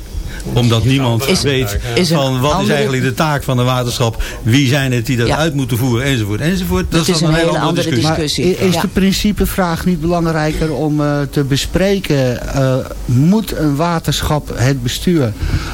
omdat niemand Is- weet is van wat is eigenlijk de taak van de waterschap. Wie zijn het die dat Ja. uit moeten voeren enzovoort enzovoort. Dat, Dat is dan een een hele andere andere discussie. discussie. Maar i- is Ja. de principevraag niet belangrijker om eh, te bespreken? eh, moet een waterschap, het bestuur,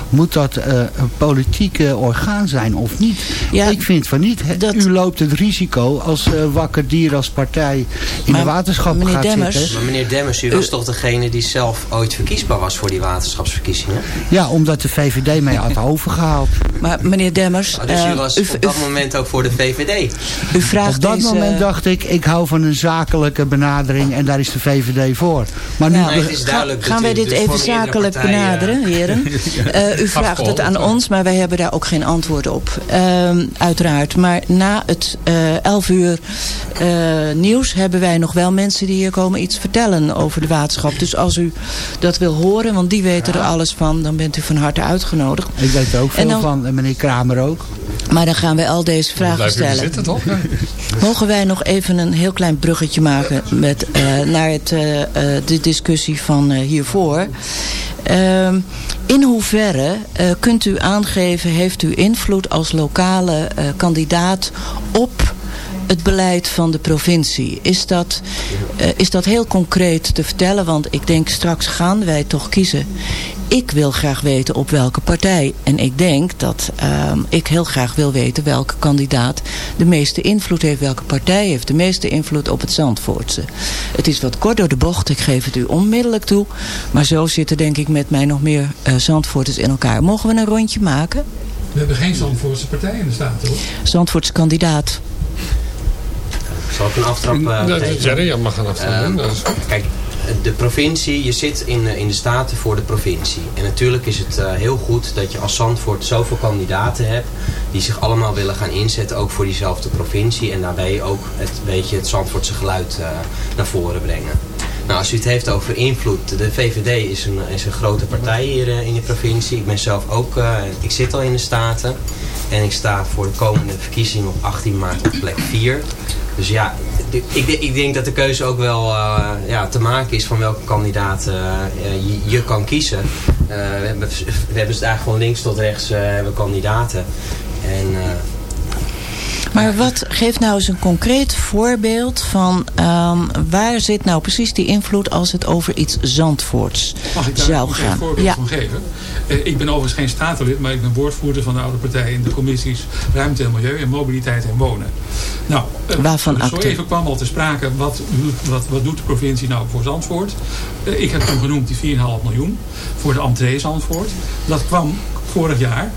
moet dat eh, een politieke orgaan zijn of niet? Ja, Ik vind van niet. He- U loopt het risico als eh, wakker dier als partij in Maar de waterschap gaat Demmers- zitten. Maar meneer Demmers, u was toch degene die zelf ooit verkiesbaar was voor die waterschapsverkiezingen? Ja, omdat de VVD mij had overgehaald. Maar meneer Demmers... Oh, dus u eh, was u- op u- dat moment ook voor de VVD? U vraagt Op dat deze- moment dacht ik, ik hou van een zakelijke benadering en daar is de VVD voor. Maar nu Nou, Nee, het is duidelijk Gaan dat wij dit dus even zakelijk benaderen, heren? [laughs] u vraagt het aan ons, maar wij hebben daar ook geen antwoord op. Ehm, uiteraard. Maar na het eh 11 uur eh, nieuws hebben wij nog wel mensen die hier komen iets vertellen over de waterschap. Dus als u dat wil horen, want die weten er alles van, dan bent u van harte uitgenodigd. Ik weet er ook veel dan- van, en meneer Kramer ook. Maar dan gaan wij al deze vragen stellen. zitten toch? [laughs] Mogen wij nog even een heel klein bruggetje maken met, eh, naar het, de discussie van eh, hiervoor. In hoeverre eh, kunt u aangeven, heeft u invloed als lokale eh, kandidaat op het beleid van de provincie? Is dat, eh, is dat heel concreet te vertellen? Want ik denk straks gaan wij toch kiezen. Ik wil graag weten op welke partij. En ik denk dat ehm, ik heel graag wil weten welke kandidaat de meeste invloed heeft. Welke partij heeft de meeste invloed op het Zandvoortse. Het is wat kort door de bocht. Ik geef het u onmiddellijk toe. Maar zo zitten denk ik met mij nog meer eh Zandvoorters in elkaar. Mogen we een rondje maken? We hebben geen Zandvoortse partij in de Staten hoor. Zandvoortse kandidaat. Zal ik een aftrap? Jerry, ja, mag een aftrap Ehm, doen. Kijk, de provincie, je zit in, eh, in de Staten voor de provincie. En natuurlijk is het eh, heel goed dat je als Zandvoort zoveel kandidaten hebt... die zich allemaal willen gaan inzetten, ook voor diezelfde provincie. En daarbij ook het, beetje het Zandvoortse geluid eh, naar voren brengen. Nou, als u het heeft over invloed, de VVD is een, is een grote partij hier in de provincie. Ik ben zelf ook, ik zit al in de Staten. En ik sta voor de komende verkiezingen op 18 maart op plek 4. Dus ja, ik, ik, ik denk dat de keuze ook wel eh, ja, te maken is van welke kandidaat eh, je, je kan kiezen. Eh, we, hebben, we hebben het eigenlijk van links tot rechts eh, hebben kandidaten. En eh, Maar wat, geef nou eens een concreet voorbeeld van ehm, waar zit nou precies die invloed als het over iets Zandvoorts Mag ik daar zou een gaan? voorbeeld Ja. van geven? Eh, ik ben overigens geen statenlid, maar ik ben woordvoerder van de oude partij in de commissies Ruimte en Milieu en Mobiliteit en Wonen. Nou, eh, Waarvan zo even kwam al te sprake, wat, wat, wat doet de provincie nou voor Zandvoort? Eh, ik heb toen genoemd die 4,5 miljoen voor de entree Zandvoort. Dat kwam vorig jaar,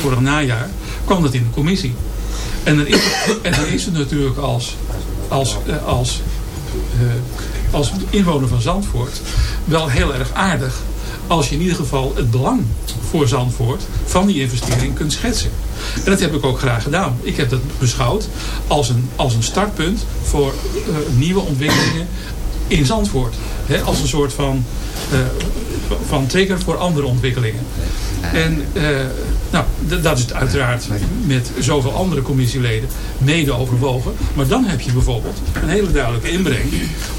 vorig najaar, kwam dat in de commissie. En dan is het, [coughs] en dan is het natuurlijk als, als, als, als inwoner van Zandvoort wel heel erg aardig als je in ieder geval het belang voor Zandvoort van die investering kunt schetsen. En dat heb ik ook graag gedaan. Ik heb dat beschouwd als een, als een startpunt voor eh, nieuwe ontwikkelingen in Zandvoort. Als een soort van, eh, van trigger voor andere ontwikkelingen. En eh, nou, dat is het uiteraard met zoveel andere commissieleden mede overwogen. Maar dan heb je bijvoorbeeld een hele duidelijke inbreng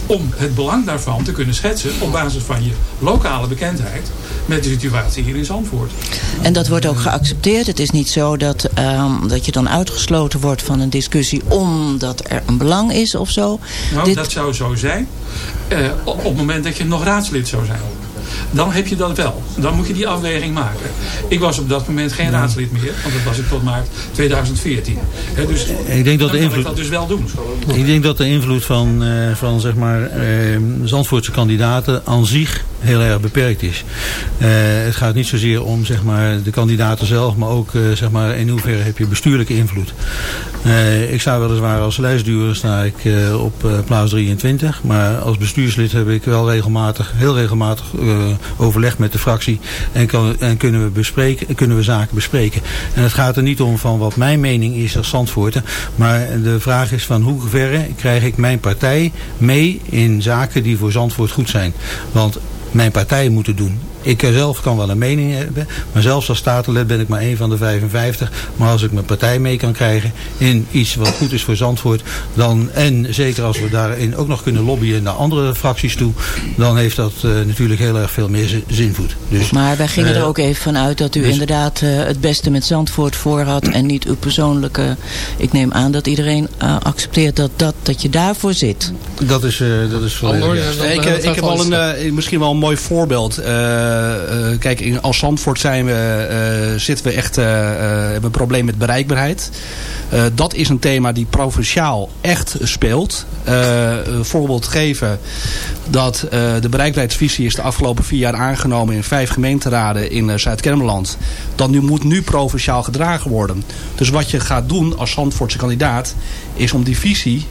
om het belang daarvan te kunnen schetsen op basis van je lokale bekendheid met de situatie hier in Zandvoort. En dat wordt ook geaccepteerd. Het is niet zo dat, ehm, dat je dan uitgesloten wordt van een discussie omdat er een belang is of zo. Nou, Dit- dat zou zo zijn eh, op op het moment dat je nog raadslid zou zijn. Dan heb je dat wel. Dan moet je die afweging maken. Ik was op dat moment geen raadslid meer, want dat was ik tot maart 2014. dus ik denk dat de invloed, ik dat dus wel doen. Ik denk dat de invloed van, uh, van zeg maar, uh, Zandvoortse kandidaten aan zich heel erg beperkt is. Uh, het gaat niet zozeer om zeg maar, de kandidaten zelf, maar ook zeg maar, in hoeverre heb je bestuurlijke invloed. ik sta weliswaar als lijstduur sta ik op plaats 23, maar als bestuurslid heb ik wel regelmatig, heel regelmatig overleg met de fractie en, kan, en kunnen, we bespreken, kunnen we zaken bespreken. En het gaat er niet om van wat mijn mening is als Zandvoorter, maar de vraag is van hoe verre krijg ik mijn partij mee in zaken die voor Zandvoort goed zijn. Want mijn partij moeten doen. Ik zelf kan wel een mening hebben, maar zelfs als statenlid ben ik maar één van de 55. Maar als ik mijn partij mee kan krijgen in iets wat goed is voor Zandvoort, dan, en zeker als we daarin ook nog kunnen lobbyen naar andere fracties toe, dan heeft dat uh, natuurlijk heel erg veel meer zinvoet. Dus, maar wij gingen uh, er ook even vanuit dat u dus, inderdaad uh, het beste met Zandvoort voor had en niet uw persoonlijke, ik neem aan dat iedereen accepteert dat, dat, dat je daarvoor zit. Dat is, dat is volledig ja, ik, ik heb al een, misschien wel een mooi voorbeeld. Uh, kijk, in, als Zandvoort zijn we, uh, zitten we echt, hebben een probleem met bereikbaarheid. dat is een thema die provinciaal echt speelt. een voorbeeld geven dat de bereikbaarheidsvisie is de afgelopen vier jaar aangenomen in vijf gemeenteraden in Zuid-Kennemerland. Dat nu, moet nu provinciaal gedragen worden. Dus wat je gaat doen als Zandvoortse kandidaat is om die visie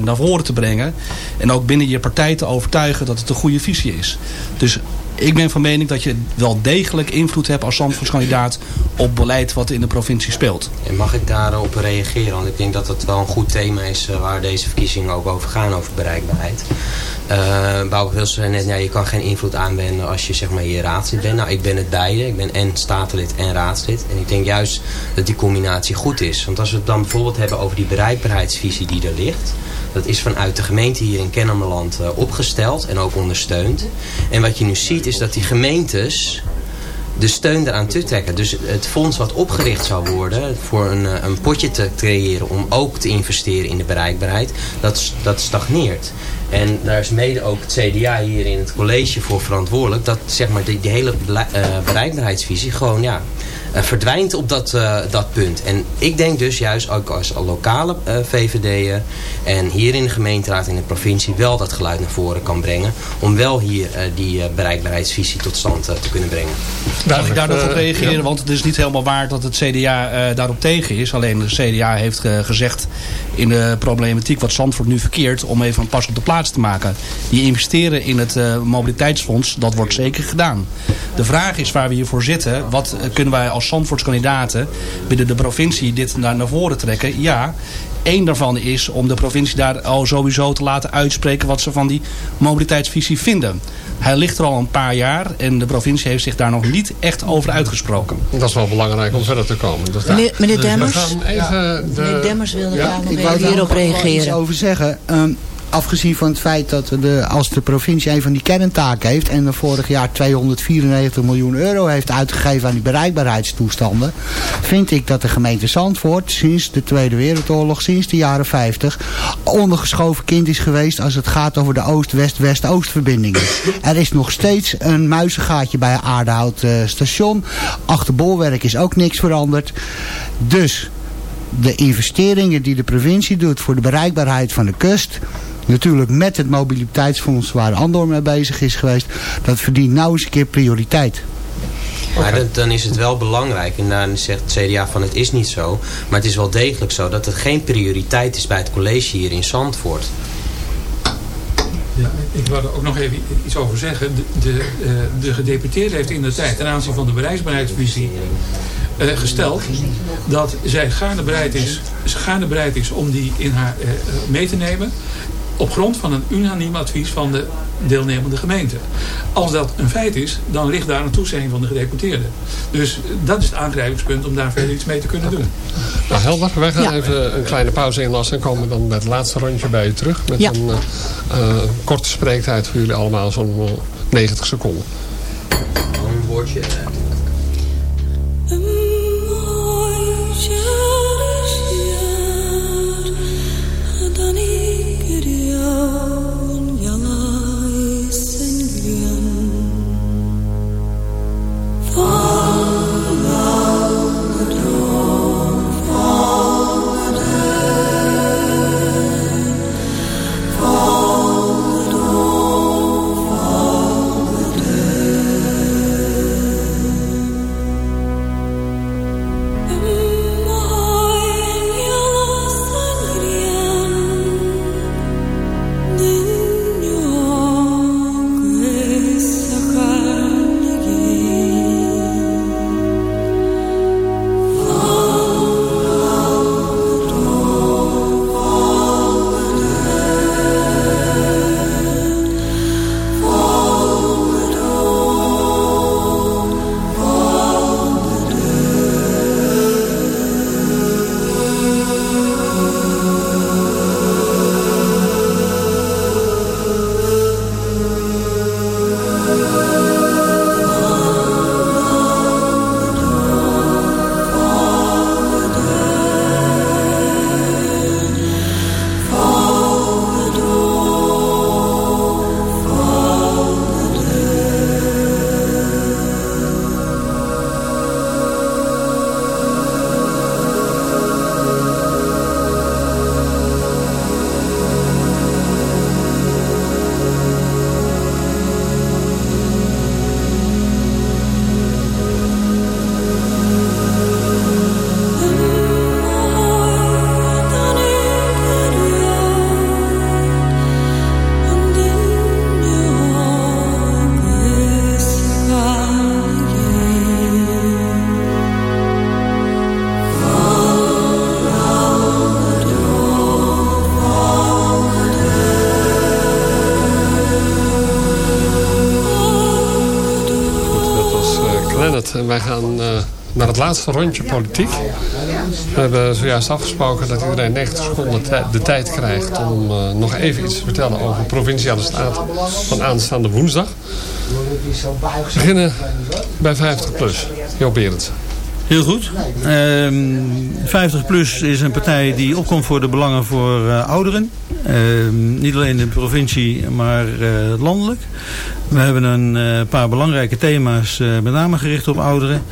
naar voren te brengen. En ook binnen je partij te overtuigen dat het een goede visie is. Dus ik ben van mening dat je wel degelijk invloed hebt als Zandvoortskandidaat op beleid wat in de provincie speelt. En mag ik daarop reageren? Want ik denk dat het wel een goed thema is waar deze verkiezingen ook over gaan, over bereikbaarheid. Uh, Wilson zei net, ja, je kan geen invloed aanwenden als je zeg maar hier raadslid bent. Nou, ik ben het beide. Ik ben en statenlid en raadslid. En ik denk juist dat die combinatie goed is. Want als we het dan bijvoorbeeld hebben over die bereikbaarheidsvisie die er ligt. Dat is vanuit de gemeente hier in Kennemerland uh, opgesteld en ook ondersteund. En wat je nu ziet is dat die gemeentes de steun eraan te trekken. Dus het fonds wat opgericht zou worden voor een, een potje te creëren om ook te investeren in de bereikbaarheid, dat, dat stagneert. En daar is mede ook het CDA hier in het college voor verantwoordelijk. Dat zeg maar die, die hele bereikbaarheidsvisie gewoon ja, verdwijnt op dat, uh, dat punt. En ik denk dus juist ook als lokale uh, VVD'er en hier in de gemeenteraad in de provincie wel dat geluid naar voren kan brengen. Om wel hier die bereikbaarheidsvisie tot stand te kunnen brengen. Mag ik daar nog op reageren? Ja. Want het is niet helemaal waar dat het CDA daarop tegen is. Alleen de CDA heeft gezegd in de problematiek wat Zandvoort nu verkeert om even een pas op de plaats te maken. Die investeren in het mobiliteitsfonds, dat wordt zeker gedaan. De vraag is waar we hiervoor zitten. Wat kunnen wij als als Zandvoortskandidaten binnen de provincie dit naar, naar voren trekken. Ja, Eén daarvan is om de provincie daar al sowieso te laten uitspreken wat ze van die mobiliteitsvisie vinden. Hij ligt er al een paar jaar en de provincie heeft zich daar nog niet echt over uitgesproken. Dat is wel belangrijk om verder te komen. Dus meneer, meneer Demmers, even ja. de... meneer Demmers wilde ja, daar nog even hierop reageren. Over zeggen. Um, afgezien van het feit dat de, als de provincie een van die kerntaken heeft... en vorig jaar 294 miljoen euro heeft uitgegeven aan die bereikbaarheidstoestanden... vind ik dat de gemeente Zandvoort sinds de Tweede Wereldoorlog, sinds de jaren 50... ondergeschoven kind is geweest als het gaat over de Oost-West-West-Oost verbindingen. Er is nog steeds een muizengaatje bij Aardehout uh, station. Achter bolwerk is ook niks veranderd. Dus de investeringen die de provincie doet voor de bereikbaarheid van de kust... Natuurlijk met het mobiliteitsfonds waar Andor mee bezig is geweest. Dat verdient nou eens een keer prioriteit. Maar dan, dan is het wel belangrijk, en dan zegt het CDA van het is niet zo. Maar het is wel degelijk zo dat het geen prioriteit is bij het college hier in Zandvoort. Ja, ik wil er ook nog even iets over zeggen. De, de, uh, de gedeputeerde heeft in de tijd ten aanzien van de bereiksbaarheidsvisie uh, gesteld dat zij gaarne bereid is, gaarne bereid is om die in haar uh, mee te nemen op grond van een unaniem advies van de deelnemende gemeente. Als dat een feit is, dan ligt daar een toezegging van de gedeputeerde. Dus dat is het aangrijpingspunt om daar verder iets mee te kunnen doen. Nou helder, wij gaan ja. even een kleine pauze inlassen en komen dan met het laatste rondje bij je terug. Met ja. een uh, uh, korte spreektijd voor jullie allemaal, zo'n 90 seconden. Een woordje. Lennart, Oh. Laatste rondje politiek. We hebben zojuist afgesproken dat iedereen 90 seconden de tijd krijgt... om uh, nog even iets te vertellen over Provinciale Staten van aanstaande woensdag. We beginnen bij 50 plus. Joop. Heel goed. Uh, ehm, 50PLUS is een partij die opkomt voor de belangen voor uh, ouderen. Uh, niet alleen in de provincie, maar uh, landelijk. We hebben een uh, paar belangrijke thema's, uh, met name gericht op ouderen.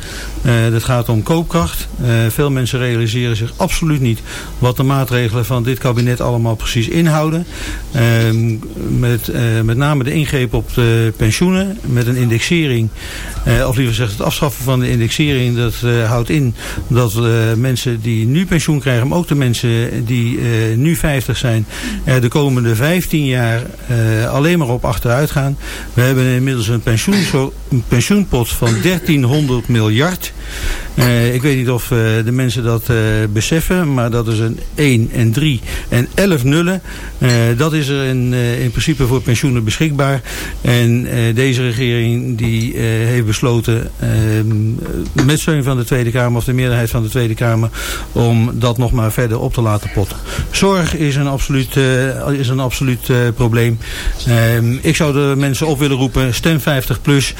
Uh, dat gaat om koopkracht. veel mensen realiseren zich absoluut niet wat de maatregelen van dit kabinet allemaal precies inhouden. Ehm, met, met name de ingreep op de pensioenen, met een indexering, of liever gezegd het afschaffen van de indexering, dat houdt in dat mensen die nu pensioen krijgen, maar ook de mensen die nu 50 zijn, er de komende 15 jaar alleen maar op achteruit gaan. Hebben inmiddels een, een pensioenpot van 1300 miljard. Uh, ik weet niet of uh, de mensen dat uh, beseffen, maar dat is een 1 en 3 en 11 nullen. dat is er in, in principe voor pensioenen beschikbaar. En deze regering die heeft besloten met steun van de Tweede Kamer of de meerderheid van de Tweede Kamer om dat nog maar verder op te laten potten. Zorg is een absoluut, is een absoluut probleem. Ehm, ik zou de mensen op willen stem 50 plus.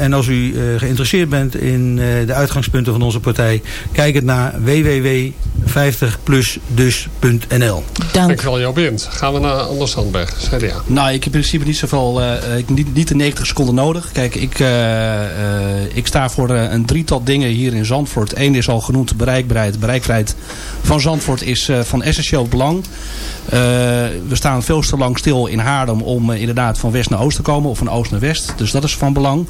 en als u geïnteresseerd bent in de uitgangspunten punten van onze partij. Kijk het naar www.50plusdus.nl Dank. Dankjewel Joop Bint. Gaan we naar Anders Sandberg, CDA. Nou, ik heb in principe niet zoveel, uh, niet, niet de 90 seconden nodig. Kijk, ik, uh, uh, ik sta voor een drietal dingen hier in Zandvoort. Eén is al genoemd, bereikbaarheid. Bereikbaarheid van Zandvoort is van essentieel belang. we staan veel te lang stil in Haarlem om inderdaad van west naar oost te komen. Of van oost naar west. Dus dat is van belang.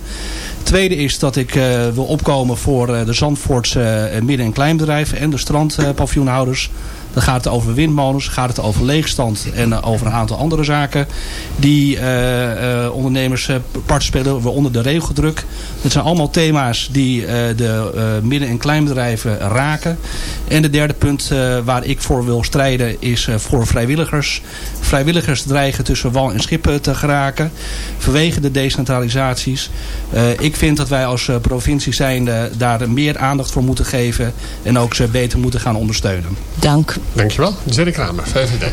Tweede is dat ik wil opkomen voor de de Zandvoortse eh, midden- en kleinbedrijven en de strandpaviljoenhouders. Dan gaat het over windmolens, gaat het over leegstand en eh, over een aantal andere zaken. Die uh, uh, ondernemers part spelen, waaronder de regeldruk. Dat zijn allemaal thema's die de midden- en kleinbedrijven raken. En de derde punt waar ik voor wil strijden is voor vrijwilligers. Vrijwilligers dreigen tussen wal en schip te geraken. Vanwege de decentralisaties. ik vind dat wij als provincie zijnde daar meer aandacht voor moeten geven. En ook ze beter moeten gaan ondersteunen. Dank. Dankjewel. Jerry Kramer, VVD.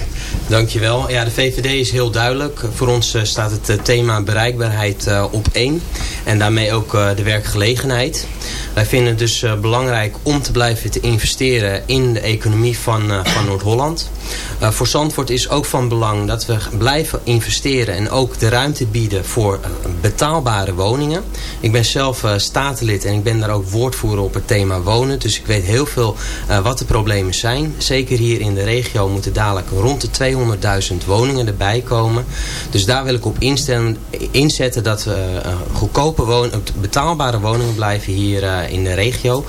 Dankjewel. Ja, de VVD is heel duidelijk. Voor ons uh, staat het uh, thema bereikbaarheid uh, op één. En daarmee ook de werkgelegenheid. Wij vinden het dus belangrijk om te blijven te investeren in de economie van, van Noord-Holland. Voor Zandvoort is ook van belang dat we blijven investeren en ook de ruimte bieden voor betaalbare woningen. Ik ben zelf statenlid en ik ben daar ook woordvoerder op het thema wonen. Dus ik weet heel veel wat de problemen zijn. Zeker hier in de regio moeten dadelijk rond de 200.000 woningen erbij komen. Dus daar wil ik op inzetten dat we goedkope woningen, betaalbare woningen blijven hier in de regio.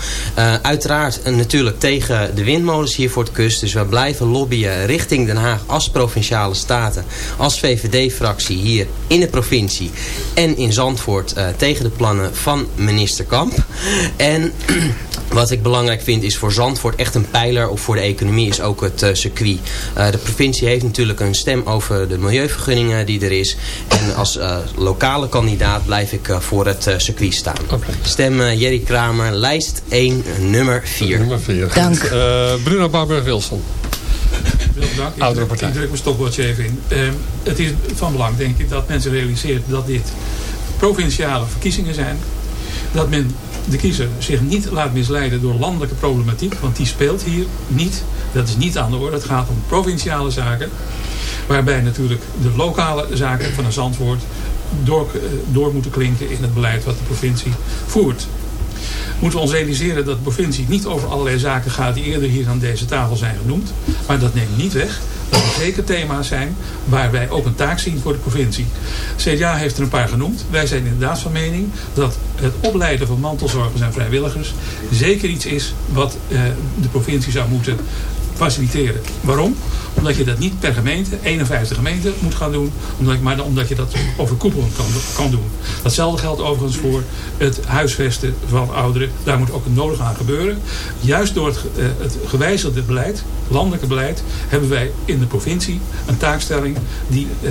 Uiteraard natuurlijk tegen de windmolens hier voor de kust. Dus we blijven lobbyen richting Den Haag als provinciale staten. Als VVD-fractie hier in de provincie en in Zandvoort tegen de plannen van minister Kamp. En [clears throat] wat ik belangrijk vind is voor Zandvoort echt een pijler of voor de economie is ook het uh, circuit. Uh, de provincie heeft natuurlijk een stem over de milieuvergunningen die er is. En als uh, lokale kandidaat blijf ik voor het circuit staan. Okay. Stem Jerry Kramer, lijst 1, nummer 4. Nummer 4. Dank. Bruno Barber-Wilson. Dank. Oudere partij. Ik druk mijn stopwoordje even in. Ehm, het is van belang, denk ik, dat mensen realiseren dat dit provinciale verkiezingen zijn. Dat men de kiezer zich niet laat misleiden door landelijke problematiek. Want die speelt hier niet. Dat is niet aan de orde. Het gaat om provinciale zaken. Waarbij natuurlijk de lokale zaken van een zandwoord door, eh, door moeten klinken in het beleid wat de provincie voert. Moeten we ons realiseren dat de provincie niet over allerlei zaken gaat die eerder hier aan deze tafel zijn genoemd. Maar dat neemt niet weg dat er zeker thema's zijn waar wij ook een taak zien voor de provincie. CDA heeft er een paar genoemd. Wij zijn inderdaad van mening dat het opleiden van mantelzorgers en vrijwilligers zeker iets is wat eh, de provincie zou moeten faciliteren. Waarom? Omdat je dat niet per gemeente, 51 gemeenten moet gaan doen. Omdat, maar omdat je dat overkoepelend kan, kan doen. Datzelfde geldt overigens voor het huisvesten van ouderen. Daar moet ook het nodig aan gebeuren. Juist door het, uh, het gewijzigde beleid, landelijke beleid, hebben wij in de provincie een taakstelling die, uh,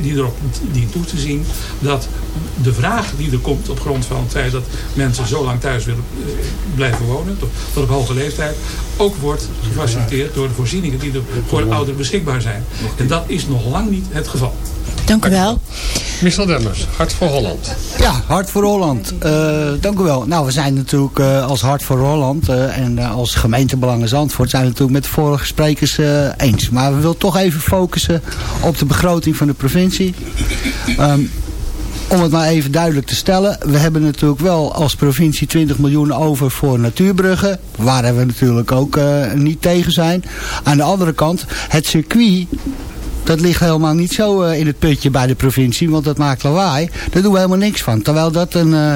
die erop dient toe te zien dat de vraag die er komt op grond van het feit dat mensen zo lang thuis willen uh, blijven wonen, tot, tot op hoge leeftijd, ook wordt gefaciliteerd door de voorzieningen die er voor de ouderen beschikbaar zijn. En dat is nog lang niet het geval. Dank u wel. Michel Demmers, Hart voor Holland. Ja, Hart voor Holland. Uh, dank u wel. Nou, we zijn natuurlijk uh, als Hart voor Holland uh, en als gemeentebelangen Zandvoort... zijn we natuurlijk met de vorige sprekers eens. Maar we willen toch even focussen op de begroting van de provincie. Um, om het maar even duidelijk te stellen. We hebben natuurlijk wel als provincie 20 miljoen over voor natuurbruggen. Waar we natuurlijk ook uh, niet tegen zijn. Aan de andere kant, het circuit dat ligt helemaal niet zo uh, in het putje bij de provincie, want dat maakt lawaai. Daar doen we helemaal niks van. Terwijl dat een, uh,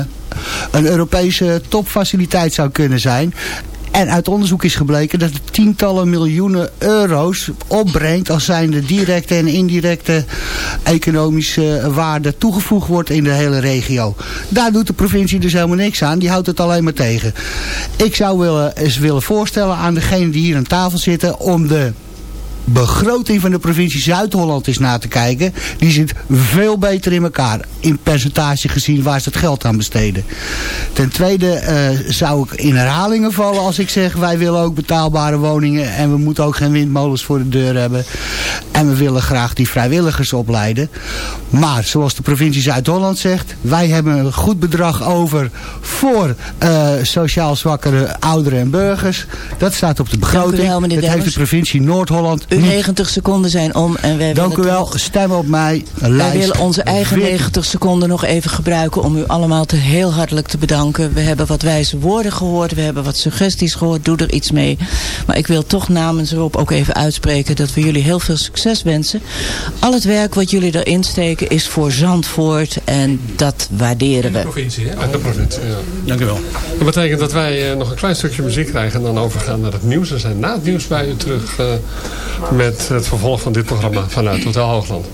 een Europese topfaciliteit zou kunnen zijn. En uit onderzoek is gebleken dat het tientallen miljoenen euro's opbrengt... als zijn de directe en indirecte economische waarde toegevoegd wordt in de hele regio. Daar doet de provincie dus helemaal niks aan. Die houdt het alleen maar tegen. Ik zou willen, eens willen voorstellen aan degenen die hier aan tafel zitten... om de begroting van de provincie Zuid-Holland is na te kijken. Die zit veel beter in elkaar. In percentage gezien waar ze het geld aan besteden. Ten tweede uh, zou ik in herhalingen vallen als ik zeg... wij willen ook betaalbare woningen... en we moeten ook geen windmolens voor de deur hebben. En we willen graag die vrijwilligers opleiden. Maar zoals de provincie Zuid-Holland zegt... wij hebben een goed bedrag over voor uh, sociaal zwakkere ouderen en burgers. Dat staat op de begroting. Wel, dat heeft de provincie Noord-Holland uw 90 seconden zijn om. En wij Dank u wel. Stem op mij. Wij willen onze eigen 90 seconden nog even gebruiken om u allemaal te heel hartelijk te bedanken. We hebben wat wijze woorden gehoord. We hebben wat suggesties gehoord. Doe er iets mee. Maar ik wil toch namens Rob ook even uitspreken dat we jullie heel veel succes wensen. Al het werk wat jullie erin steken is voor Zandvoort. En dat waarderen we. De provincie, hè? En de provincie, ja. Dank u wel. Dat betekent dat wij uh, nog een klein stukje muziek krijgen en dan overgaan naar het nieuws. We zijn na het nieuws bij u terug... Uh, met het vervolg van dit programma vanuit Hotel Hoogland.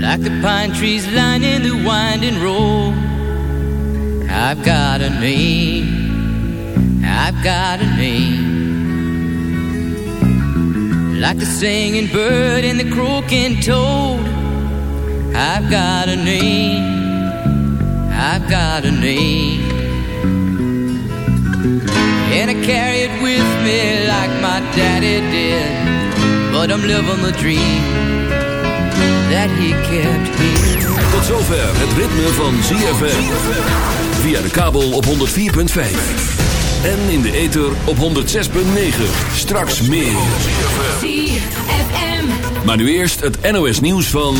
Like the pine trees lining the winding road I've got a name. I've got a name. Like the singing bird and the croaking toad I've got a name. I've got a name And I carry it with me like my daddy did. But I'm living the dream that he kept here. Tot zover het ritme van ZFM Via de kabel op 104.5 En in de ether op 106.9 Straks meer. ZFM Maar nu eerst het NOS nieuws van